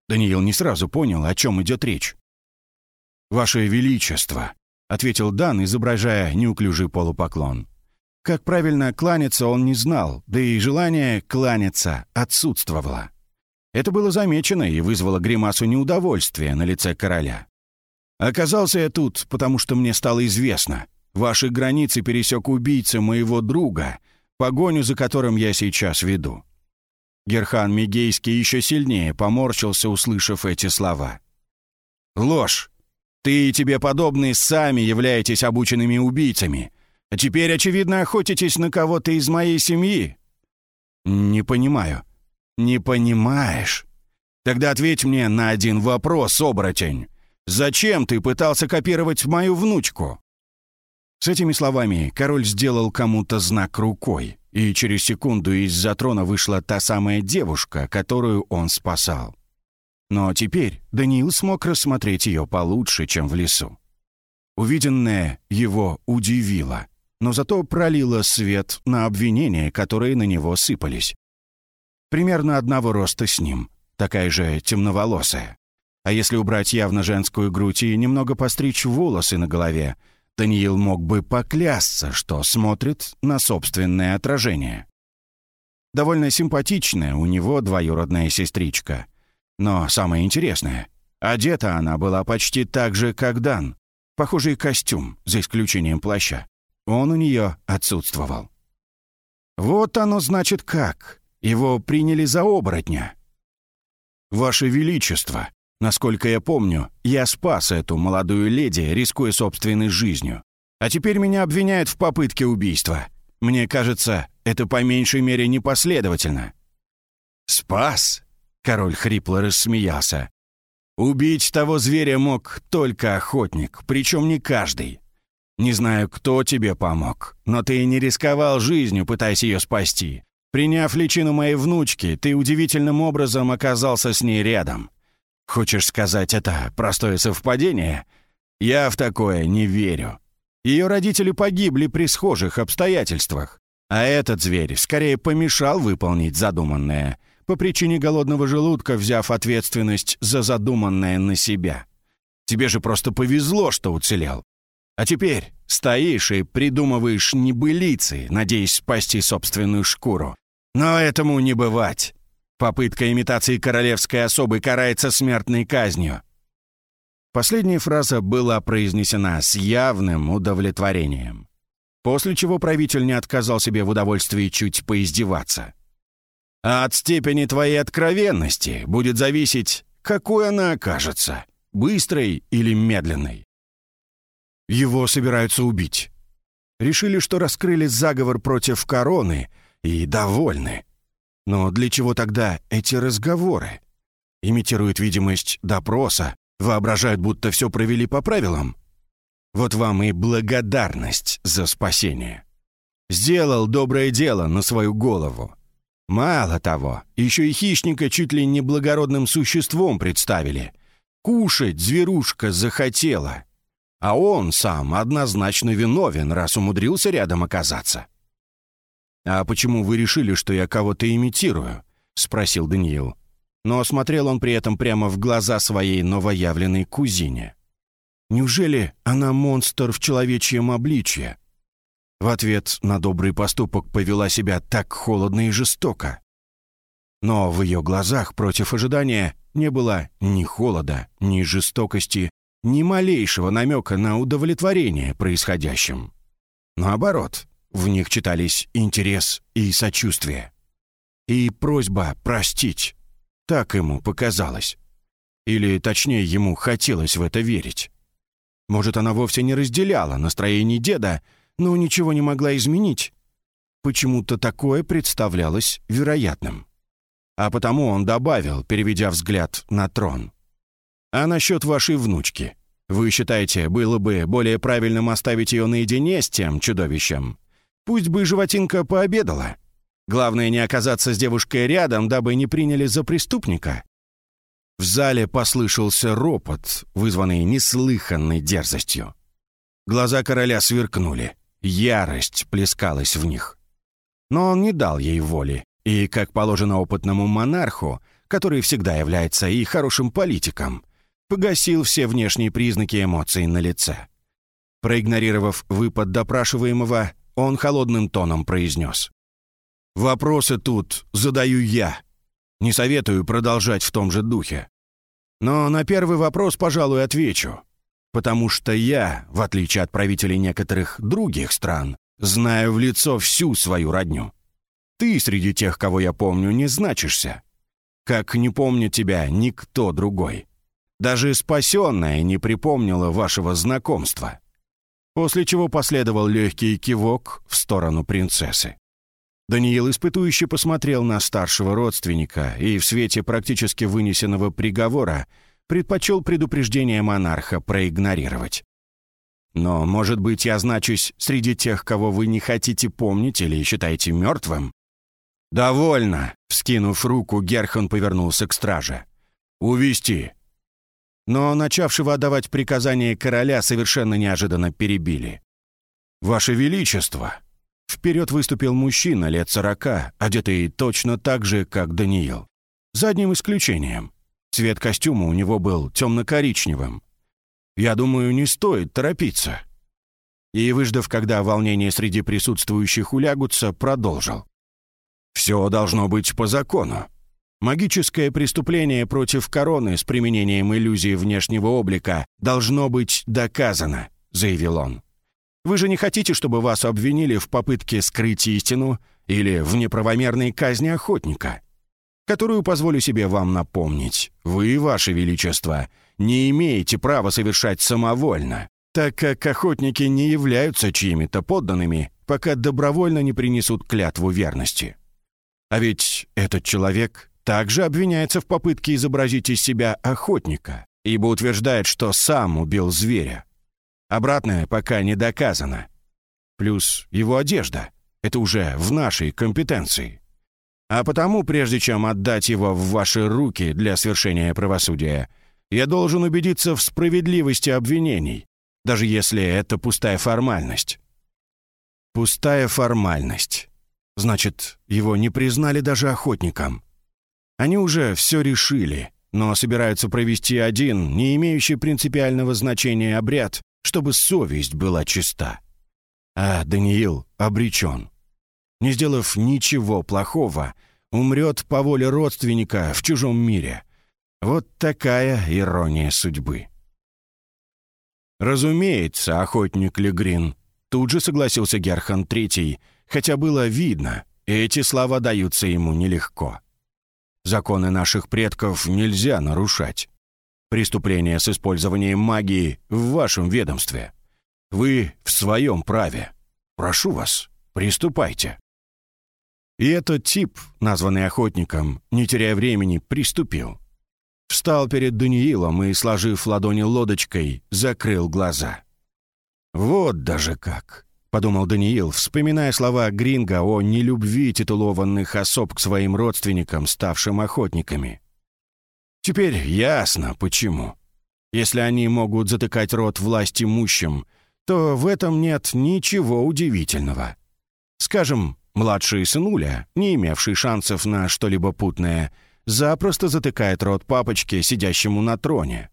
Даниил не сразу понял, о чем идет речь. «Ваше Величество», — ответил Дан, изображая неуклюжий полупоклон. Как правильно кланяться он не знал, да и желание кланяться отсутствовало. Это было замечено и вызвало гримасу неудовольствия на лице короля. «Оказался я тут, потому что мне стало известно. Ваши границы пересек убийца моего друга, погоню за которым я сейчас веду». Герхан Мигейский еще сильнее поморщился, услышав эти слова. «Ложь! Ты и тебе подобные сами являетесь обученными убийцами. А теперь, очевидно, охотитесь на кого-то из моей семьи». «Не понимаю». «Не понимаешь? Тогда ответь мне на один вопрос, оборотень. Зачем ты пытался копировать мою внучку?» С этими словами король сделал кому-то знак рукой, и через секунду из-за трона вышла та самая девушка, которую он спасал. Но теперь Даниил смог рассмотреть ее получше, чем в лесу. Увиденное его удивило, но зато пролило свет на обвинения, которые на него сыпались. Примерно одного роста с ним, такая же темноволосая. А если убрать явно женскую грудь и немного постричь волосы на голове, Даниил мог бы поклясться, что смотрит на собственное отражение. Довольно симпатичная у него двоюродная сестричка — но самое интересное, одета она была почти так же, как Дан. Похожий костюм, за исключением плаща. Он у нее отсутствовал. Вот оно значит как. Его приняли за оборотня. «Ваше Величество, насколько я помню, я спас эту молодую леди, рискуя собственной жизнью. А теперь меня обвиняют в попытке убийства. Мне кажется, это по меньшей мере непоследовательно». «Спас? Король хрипло рассмеялся. «Убить того зверя мог только охотник, причем не каждый. Не знаю, кто тебе помог, но ты не рисковал жизнью, пытаясь ее спасти. Приняв личину моей внучки, ты удивительным образом оказался с ней рядом. Хочешь сказать, это простое совпадение? Я в такое не верю. Ее родители погибли при схожих обстоятельствах, а этот зверь скорее помешал выполнить задуманное — по причине голодного желудка взяв ответственность за задуманное на себя. Тебе же просто повезло, что уцелел. А теперь стоишь и придумываешь небылицы, надеясь спасти собственную шкуру. Но этому не бывать. Попытка имитации королевской особы карается смертной казнью. Последняя фраза была произнесена с явным удовлетворением. После чего правитель не отказал себе в удовольствии чуть поиздеваться. А от степени твоей откровенности будет зависеть, какой она окажется, быстрой или медленной. Его собираются убить. Решили, что раскрыли заговор против короны и довольны. Но для чего тогда эти разговоры? имитируют видимость допроса, воображают, будто все провели по правилам. Вот вам и благодарность за спасение. Сделал доброе дело на свою голову. Мало того, еще и хищника чуть ли не благородным существом представили. Кушать зверушка захотела. А он сам однозначно виновен, раз умудрился рядом оказаться. «А почему вы решили, что я кого-то имитирую?» — спросил Даниил. Но смотрел он при этом прямо в глаза своей новоявленной кузине. «Неужели она монстр в человечьем обличье?» В ответ на добрый поступок повела себя так холодно и жестоко. Но в ее глазах против ожидания не было ни холода, ни жестокости, ни малейшего намека на удовлетворение происходящим. Наоборот, в них читались интерес и сочувствие. И просьба простить. Так ему показалось. Или, точнее, ему хотелось в это верить. Может, она вовсе не разделяла настроение деда, но ничего не могла изменить. Почему-то такое представлялось вероятным. А потому он добавил, переведя взгляд на трон. «А насчет вашей внучки? Вы считаете, было бы более правильным оставить ее наедине с тем чудовищем? Пусть бы животинка пообедала. Главное не оказаться с девушкой рядом, дабы не приняли за преступника». В зале послышался ропот, вызванный неслыханной дерзостью. Глаза короля сверкнули. Ярость плескалась в них. Но он не дал ей воли, и, как положено опытному монарху, который всегда является и хорошим политиком, погасил все внешние признаки эмоций на лице. Проигнорировав выпад допрашиваемого, он холодным тоном произнес. «Вопросы тут задаю я. Не советую продолжать в том же духе. Но на первый вопрос, пожалуй, отвечу. Потому что я, в отличие от правителей некоторых других стран, знаю в лицо всю свою родню. Ты среди тех, кого я помню, не значишься. Как не помнит тебя никто другой. Даже спасенная не припомнила вашего знакомства. После чего последовал легкий кивок в сторону принцессы. Даниил испытующе посмотрел на старшего родственника и в свете практически вынесенного приговора предпочел предупреждение монарха проигнорировать. «Но, может быть, я значусь среди тех, кого вы не хотите помнить или считаете мертвым?» «Довольно!» — вскинув руку, Герхан повернулся к страже. «Увести!» Но начавшего отдавать приказания короля совершенно неожиданно перебили. «Ваше Величество!» Вперед выступил мужчина лет сорока, одетый точно так же, как Даниил. За одним исключением. Цвет костюма у него был темно-коричневым. Я думаю, не стоит торопиться. И, выждав, когда волнения среди присутствующих улягутся, продолжил. «Все должно быть по закону. Магическое преступление против короны с применением иллюзии внешнего облика должно быть доказано», — заявил он. «Вы же не хотите, чтобы вас обвинили в попытке скрыть истину или в неправомерной казни охотника?» которую позволю себе вам напомнить. Вы, Ваше Величество, не имеете права совершать самовольно, так как охотники не являются чьими-то подданными, пока добровольно не принесут клятву верности. А ведь этот человек также обвиняется в попытке изобразить из себя охотника, ибо утверждает, что сам убил зверя. Обратное пока не доказано. Плюс его одежда — это уже в нашей компетенции. А потому, прежде чем отдать его в ваши руки для свершения правосудия, я должен убедиться в справедливости обвинений, даже если это пустая формальность». «Пустая формальность. Значит, его не признали даже охотником. Они уже все решили, но собираются провести один, не имеющий принципиального значения обряд, чтобы совесть была чиста. А Даниил обречен не сделав ничего плохого, умрет по воле родственника в чужом мире. Вот такая ирония судьбы. «Разумеется, охотник Легрин», — тут же согласился Герхан Третий, хотя было видно, эти слова даются ему нелегко. «Законы наших предков нельзя нарушать. Преступление с использованием магии в вашем ведомстве. Вы в своем праве. Прошу вас, приступайте». И этот тип, названный охотником, не теряя времени, приступил. встал перед Даниилом и, сложив ладони лодочкой, закрыл глаза. «Вот даже как!» — подумал Даниил, вспоминая слова Гринга о нелюбви титулованных особ к своим родственникам, ставшим охотниками. «Теперь ясно, почему. Если они могут затыкать рот власть имущим, то в этом нет ничего удивительного. Скажем, младший сынуля, не имевший шансов на что-либо путное, запросто затыкает рот папочке, сидящему на троне.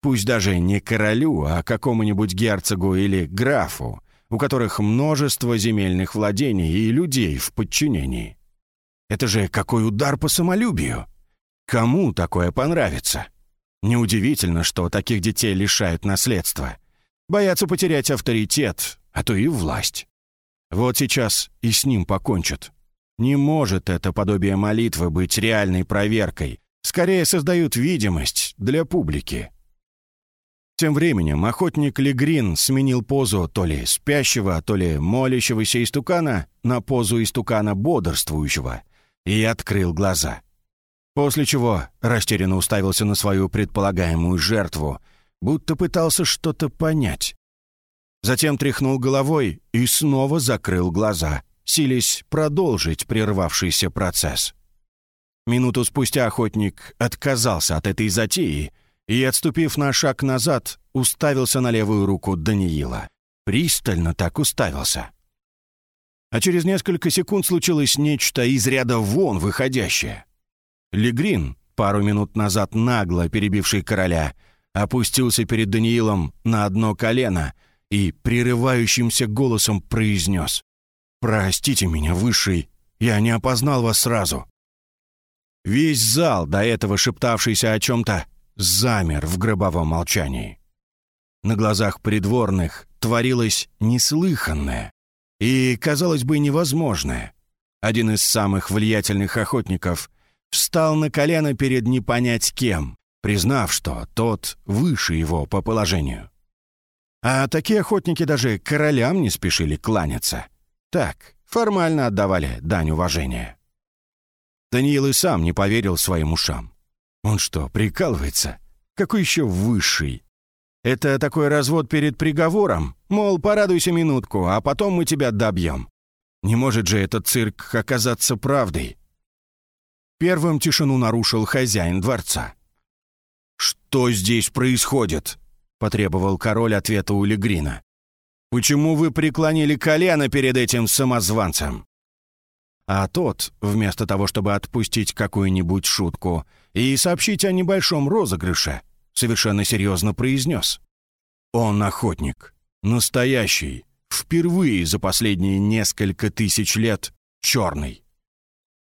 Пусть даже не королю, а какому-нибудь герцогу или графу, у которых множество земельных владений и людей в подчинении. Это же какой удар по самолюбию! Кому такое понравится? Неудивительно, что таких детей лишают наследства. Боятся потерять авторитет, а то и власть. Вот сейчас и с ним покончат. Не может это подобие молитвы быть реальной проверкой. Скорее создают видимость для публики. Тем временем охотник Легрин сменил позу то ли спящего, то ли молящегося истукана на позу истукана бодрствующего и открыл глаза. После чего растерянно уставился на свою предполагаемую жертву, будто пытался что-то понять. Затем тряхнул головой и снова закрыл глаза, силясь продолжить прервавшийся процесс. Минуту спустя охотник отказался от этой затеи — и, отступив на шаг назад, уставился на левую руку Даниила. Пристально так уставился. А через несколько секунд случилось нечто из ряда вон выходящее. Легрин, пару минут назад нагло перебивший короля, опустился перед Даниилом на одно колено и прерывающимся голосом произнес «Простите меня, Высший, я не опознал вас сразу». Весь зал, до этого шептавшийся о чем-то, замер в гробовом молчании. На глазах придворных творилось неслыханное и, казалось бы, невозможное. Один из самых влиятельных охотников встал на колено перед не понять кем, признав, что тот выше его по положению. А такие охотники даже королям не спешили кланяться. Так, формально отдавали дань уважения. Даниил и сам не поверил своим ушам. Он что, прикалывается? Какой еще высший? Это такой развод перед приговором? Мол, порадуйся минутку, а потом мы тебя добьем. Не может же этот цирк оказаться правдой. Первым тишину нарушил хозяин дворца. «Что здесь происходит?» — потребовал король ответа у Легрина. «Почему вы преклонили колено перед этим самозванцем?» А тот, вместо того, чтобы отпустить какую-нибудь шутку и сообщить о небольшом розыгрыше, совершенно серьезно произнес. «Он охотник. Настоящий. Впервые за последние несколько тысяч лет черный».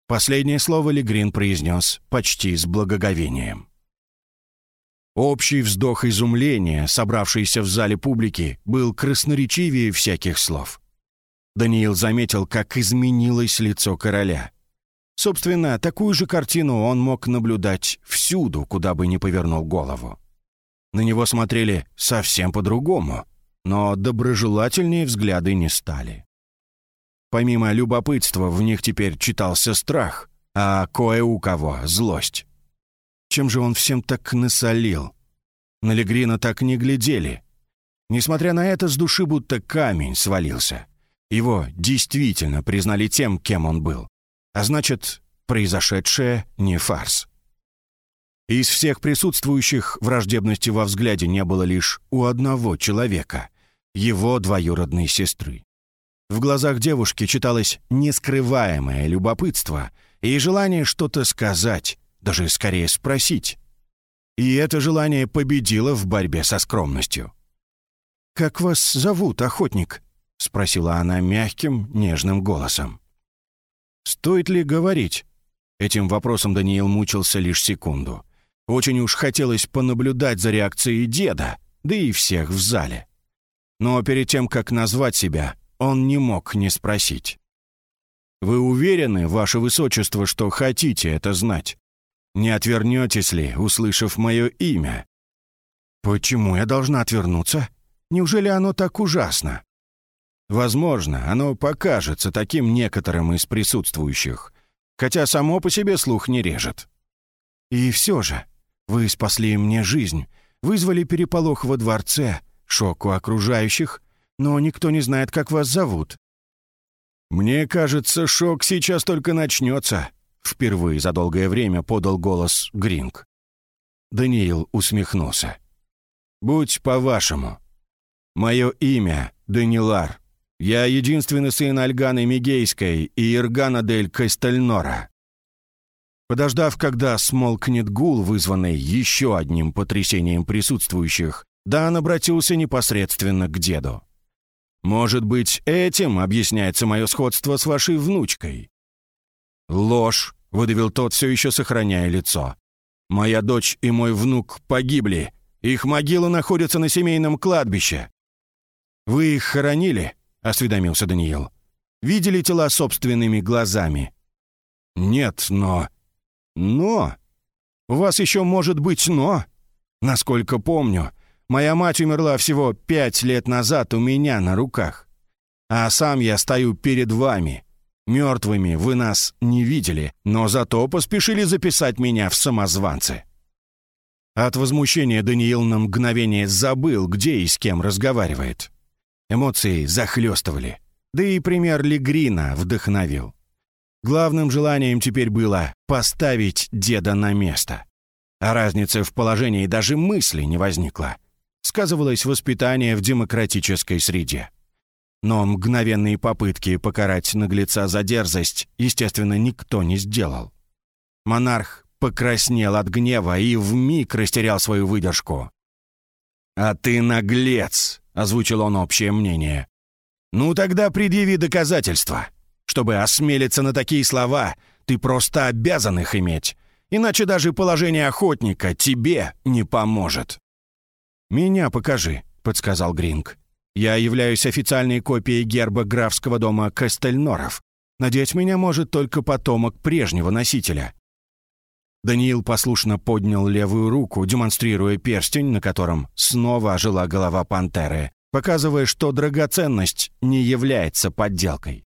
Последнее слово Легрин произнес почти с благоговением. Общий вздох изумления, собравшийся в зале публики, был красноречивее всяких слов. Даниил заметил, как изменилось лицо короля. Собственно, такую же картину он мог наблюдать всюду, куда бы ни повернул голову. На него смотрели совсем по-другому, но доброжелательнее взгляды не стали. Помимо любопытства в них теперь читался страх, а кое у кого — злость. Чем же он всем так насолил? На Легрина так не глядели. Несмотря на это, с души будто камень свалился. Его действительно признали тем, кем он был. А значит, произошедшее не фарс. Из всех присутствующих враждебности во взгляде не было лишь у одного человека — его двоюродной сестры. В глазах девушки читалось нескрываемое любопытство и желание что-то сказать, даже скорее спросить. И это желание победило в борьбе со скромностью. «Как вас зовут, охотник?» — спросила она мягким, нежным голосом. «Стоит ли говорить?» Этим вопросом Даниил мучился лишь секунду. Очень уж хотелось понаблюдать за реакцией деда, да и всех в зале. Но перед тем, как назвать себя, он не мог не спросить. «Вы уверены, ваше высочество, что хотите это знать? Не отвернетесь ли, услышав мое имя?» «Почему я должна отвернуться? Неужели оно так ужасно?» Возможно, оно покажется таким некоторым из присутствующих, хотя само по себе слух не режет. И все же, Вы спасли мне жизнь, вызвали переполох во дворце, шок у окружающих, но никто не знает, как вас зовут». «Мне кажется, шок сейчас только начнется», — впервые за долгое время подал голос Гринг. Даниил усмехнулся. «Будь по-вашему. Мое имя — Данилар. Я единственный сын Альганы Мигейской и Иргана дель Кастельнора. Подождав, когда смолкнет гул, вызванный еще одним потрясением присутствующих, Дан обратился непосредственно к деду. «Может быть, этим объясняется мое сходство с вашей внучкой?» «Ложь», — выдавил тот, все еще сохраняя лицо. «Моя дочь и мой внук погибли. Их могилы находятся на семейном кладбище». «Вы их хоронили?» — осведомился Даниил. «Видели тела собственными глазами?» «Нет, но...» Но! У вас еще может быть «но». Насколько помню, моя мать умерла всего пять лет назад у меня на руках. А сам я стою перед вами. Мертвыми вы нас не видели, но зато поспешили записать меня в самозванцы». От возмущения Даниил на мгновение забыл, где и с кем разговаривает. Эмоции захлестывали. Да и пример Легрина вдохновил. Главным желанием теперь было поставить деда на место. А разницы в положении даже мысли не возникло. Сказывалось воспитание в демократической среде. Но мгновенные попытки покарать наглеца за дерзость, естественно, никто не сделал. Монарх покраснел от гнева и вмиг растерял свою выдержку. «А ты наглец!» — озвучил он общее мнение. «Ну тогда предъяви доказательства. Чтобы осмелиться на такие слова, ты просто обязан их иметь. Иначе даже положение охотника тебе не поможет». «Меня покажи», — подсказал Гринг. «Я являюсь официальной копией герба графского дома Кастельноров. Надеть меня может только потомок прежнего носителя». Даниил послушно поднял левую руку, демонстрируя перстень, на котором снова ожила голова пантеры, показывая, что драгоценность не является подделкой.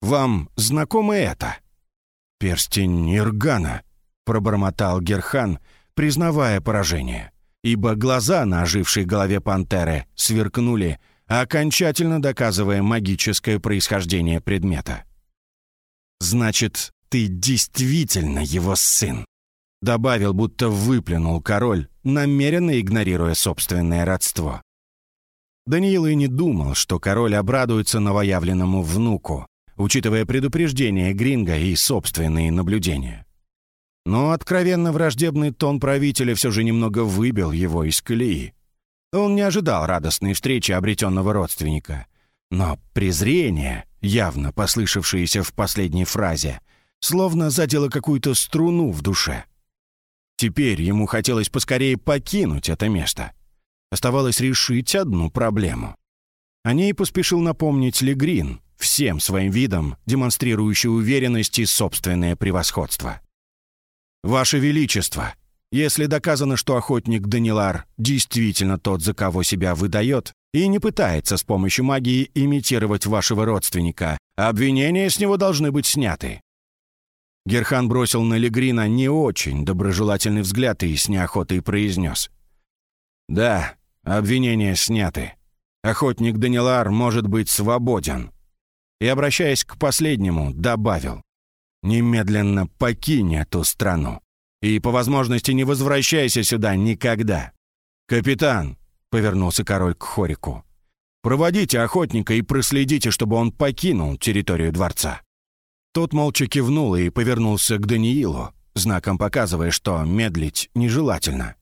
Вам знакомо это?» «Перстень Иргана», — пробормотал Герхан, признавая поражение, ибо глаза на ожившей голове пантеры сверкнули, окончательно доказывая магическое происхождение предмета. «Значит, ты действительно его сын», — добавил, будто выплюнул король, намеренно игнорируя собственное родство. Даниил и не думал, что король обрадуется новоявленному внуку, учитывая предупреждение Гринга и собственные наблюдения. Но откровенно враждебный тон правителя все же немного выбил его из колеи. Он не ожидал радостной встречи обретенного родственника. Но презрение, явно послышавшееся в последней фразе, словно задело какую-то струну в душе. Теперь ему хотелось поскорее покинуть это место. Оставалось решить одну проблему. О ней поспешил напомнить Легрин, всем своим видом демонстрирующий уверенность и собственное превосходство. «Ваше Величество, если доказано, что охотник Данилар действительно тот, за кого себя выдает, и не пытается с помощью магии имитировать вашего родственника, обвинения с него должны быть сняты». Герхан бросил на Легрина не очень доброжелательный взгляд и с неохотой произнес. «Да, обвинения сняты. Охотник Данилар может быть свободен» и, обращаясь к последнему, добавил «Немедленно покинь эту страну и, по возможности, не возвращайся сюда никогда». «Капитан», — повернулся король к Хорику, «проводите охотника и проследите, чтобы он покинул территорию дворца». Тот молча кивнул и повернулся к Даниилу, знаком показывая, что медлить нежелательно.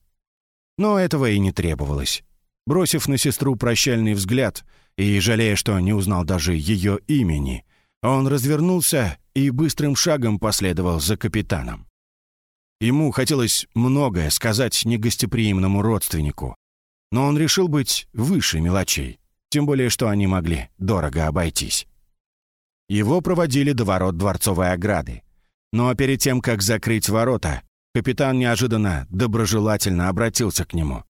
Но этого и не требовалось. Бросив на сестру прощальный взгляд — и, жалея, что не узнал даже ее имени, он развернулся и быстрым шагом последовал за капитаном. Ему хотелось многое сказать негостеприимному родственнику, но он решил быть выше мелочей, тем более что они могли дорого обойтись. Его проводили до ворот дворцовой ограды. Но перед тем, как закрыть ворота, капитан неожиданно доброжелательно обратился к нему.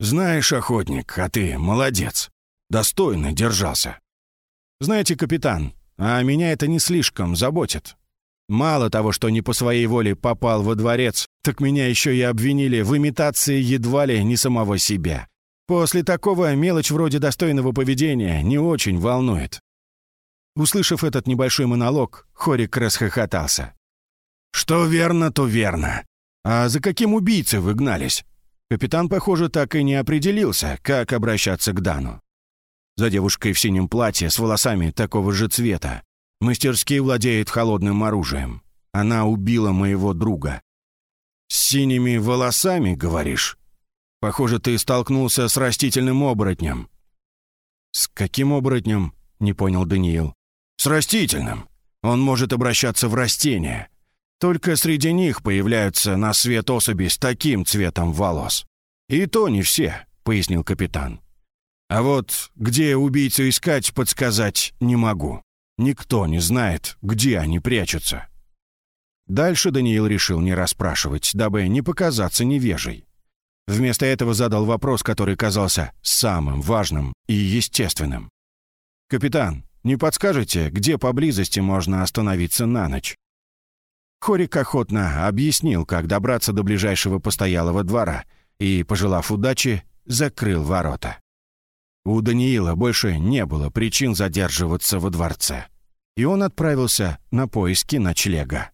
«Знаешь, охотник, а ты молодец достойно держался. Знаете, капитан, а меня это не слишком заботит. Мало того, что не по своей воле попал во дворец, так меня еще и обвинили в имитации едва ли не самого себя. После такого мелочь вроде достойного поведения не очень волнует. Услышав этот небольшой монолог, Хорик расхохотался. «Что верно, то верно. А за каким убийцей вы гнались?» Капитан, похоже, так и не определился, как обращаться к Дану. За девушкой в синем платье с волосами такого же цвета. Мастерски владеет холодным оружием. Она убила моего друга. «С синими волосами, говоришь?» Похоже, ты столкнулся с растительным оборотнем». «С каким оборотнем?» — не понял Даниил. «С растительным. Он может обращаться в растения. Только среди них появляются на свет особи с таким цветом волос. И то не все», — пояснил капитан. «А вот где убийцу искать, подсказать не могу. Никто не знает, где они прячутся». Дальше Даниил решил не расспрашивать, дабы не показаться невежей. Вместо этого задал вопрос, который казался самым важным и естественным. «Капитан, не подскажете, где поблизости можно остановиться на ночь?» Хорик охотно объяснил, как добраться до ближайшего постоялого двора и, пожелав удачи, закрыл ворота. У Даниила больше не было причин задерживаться во дворце, и он отправился на поиски ночлега.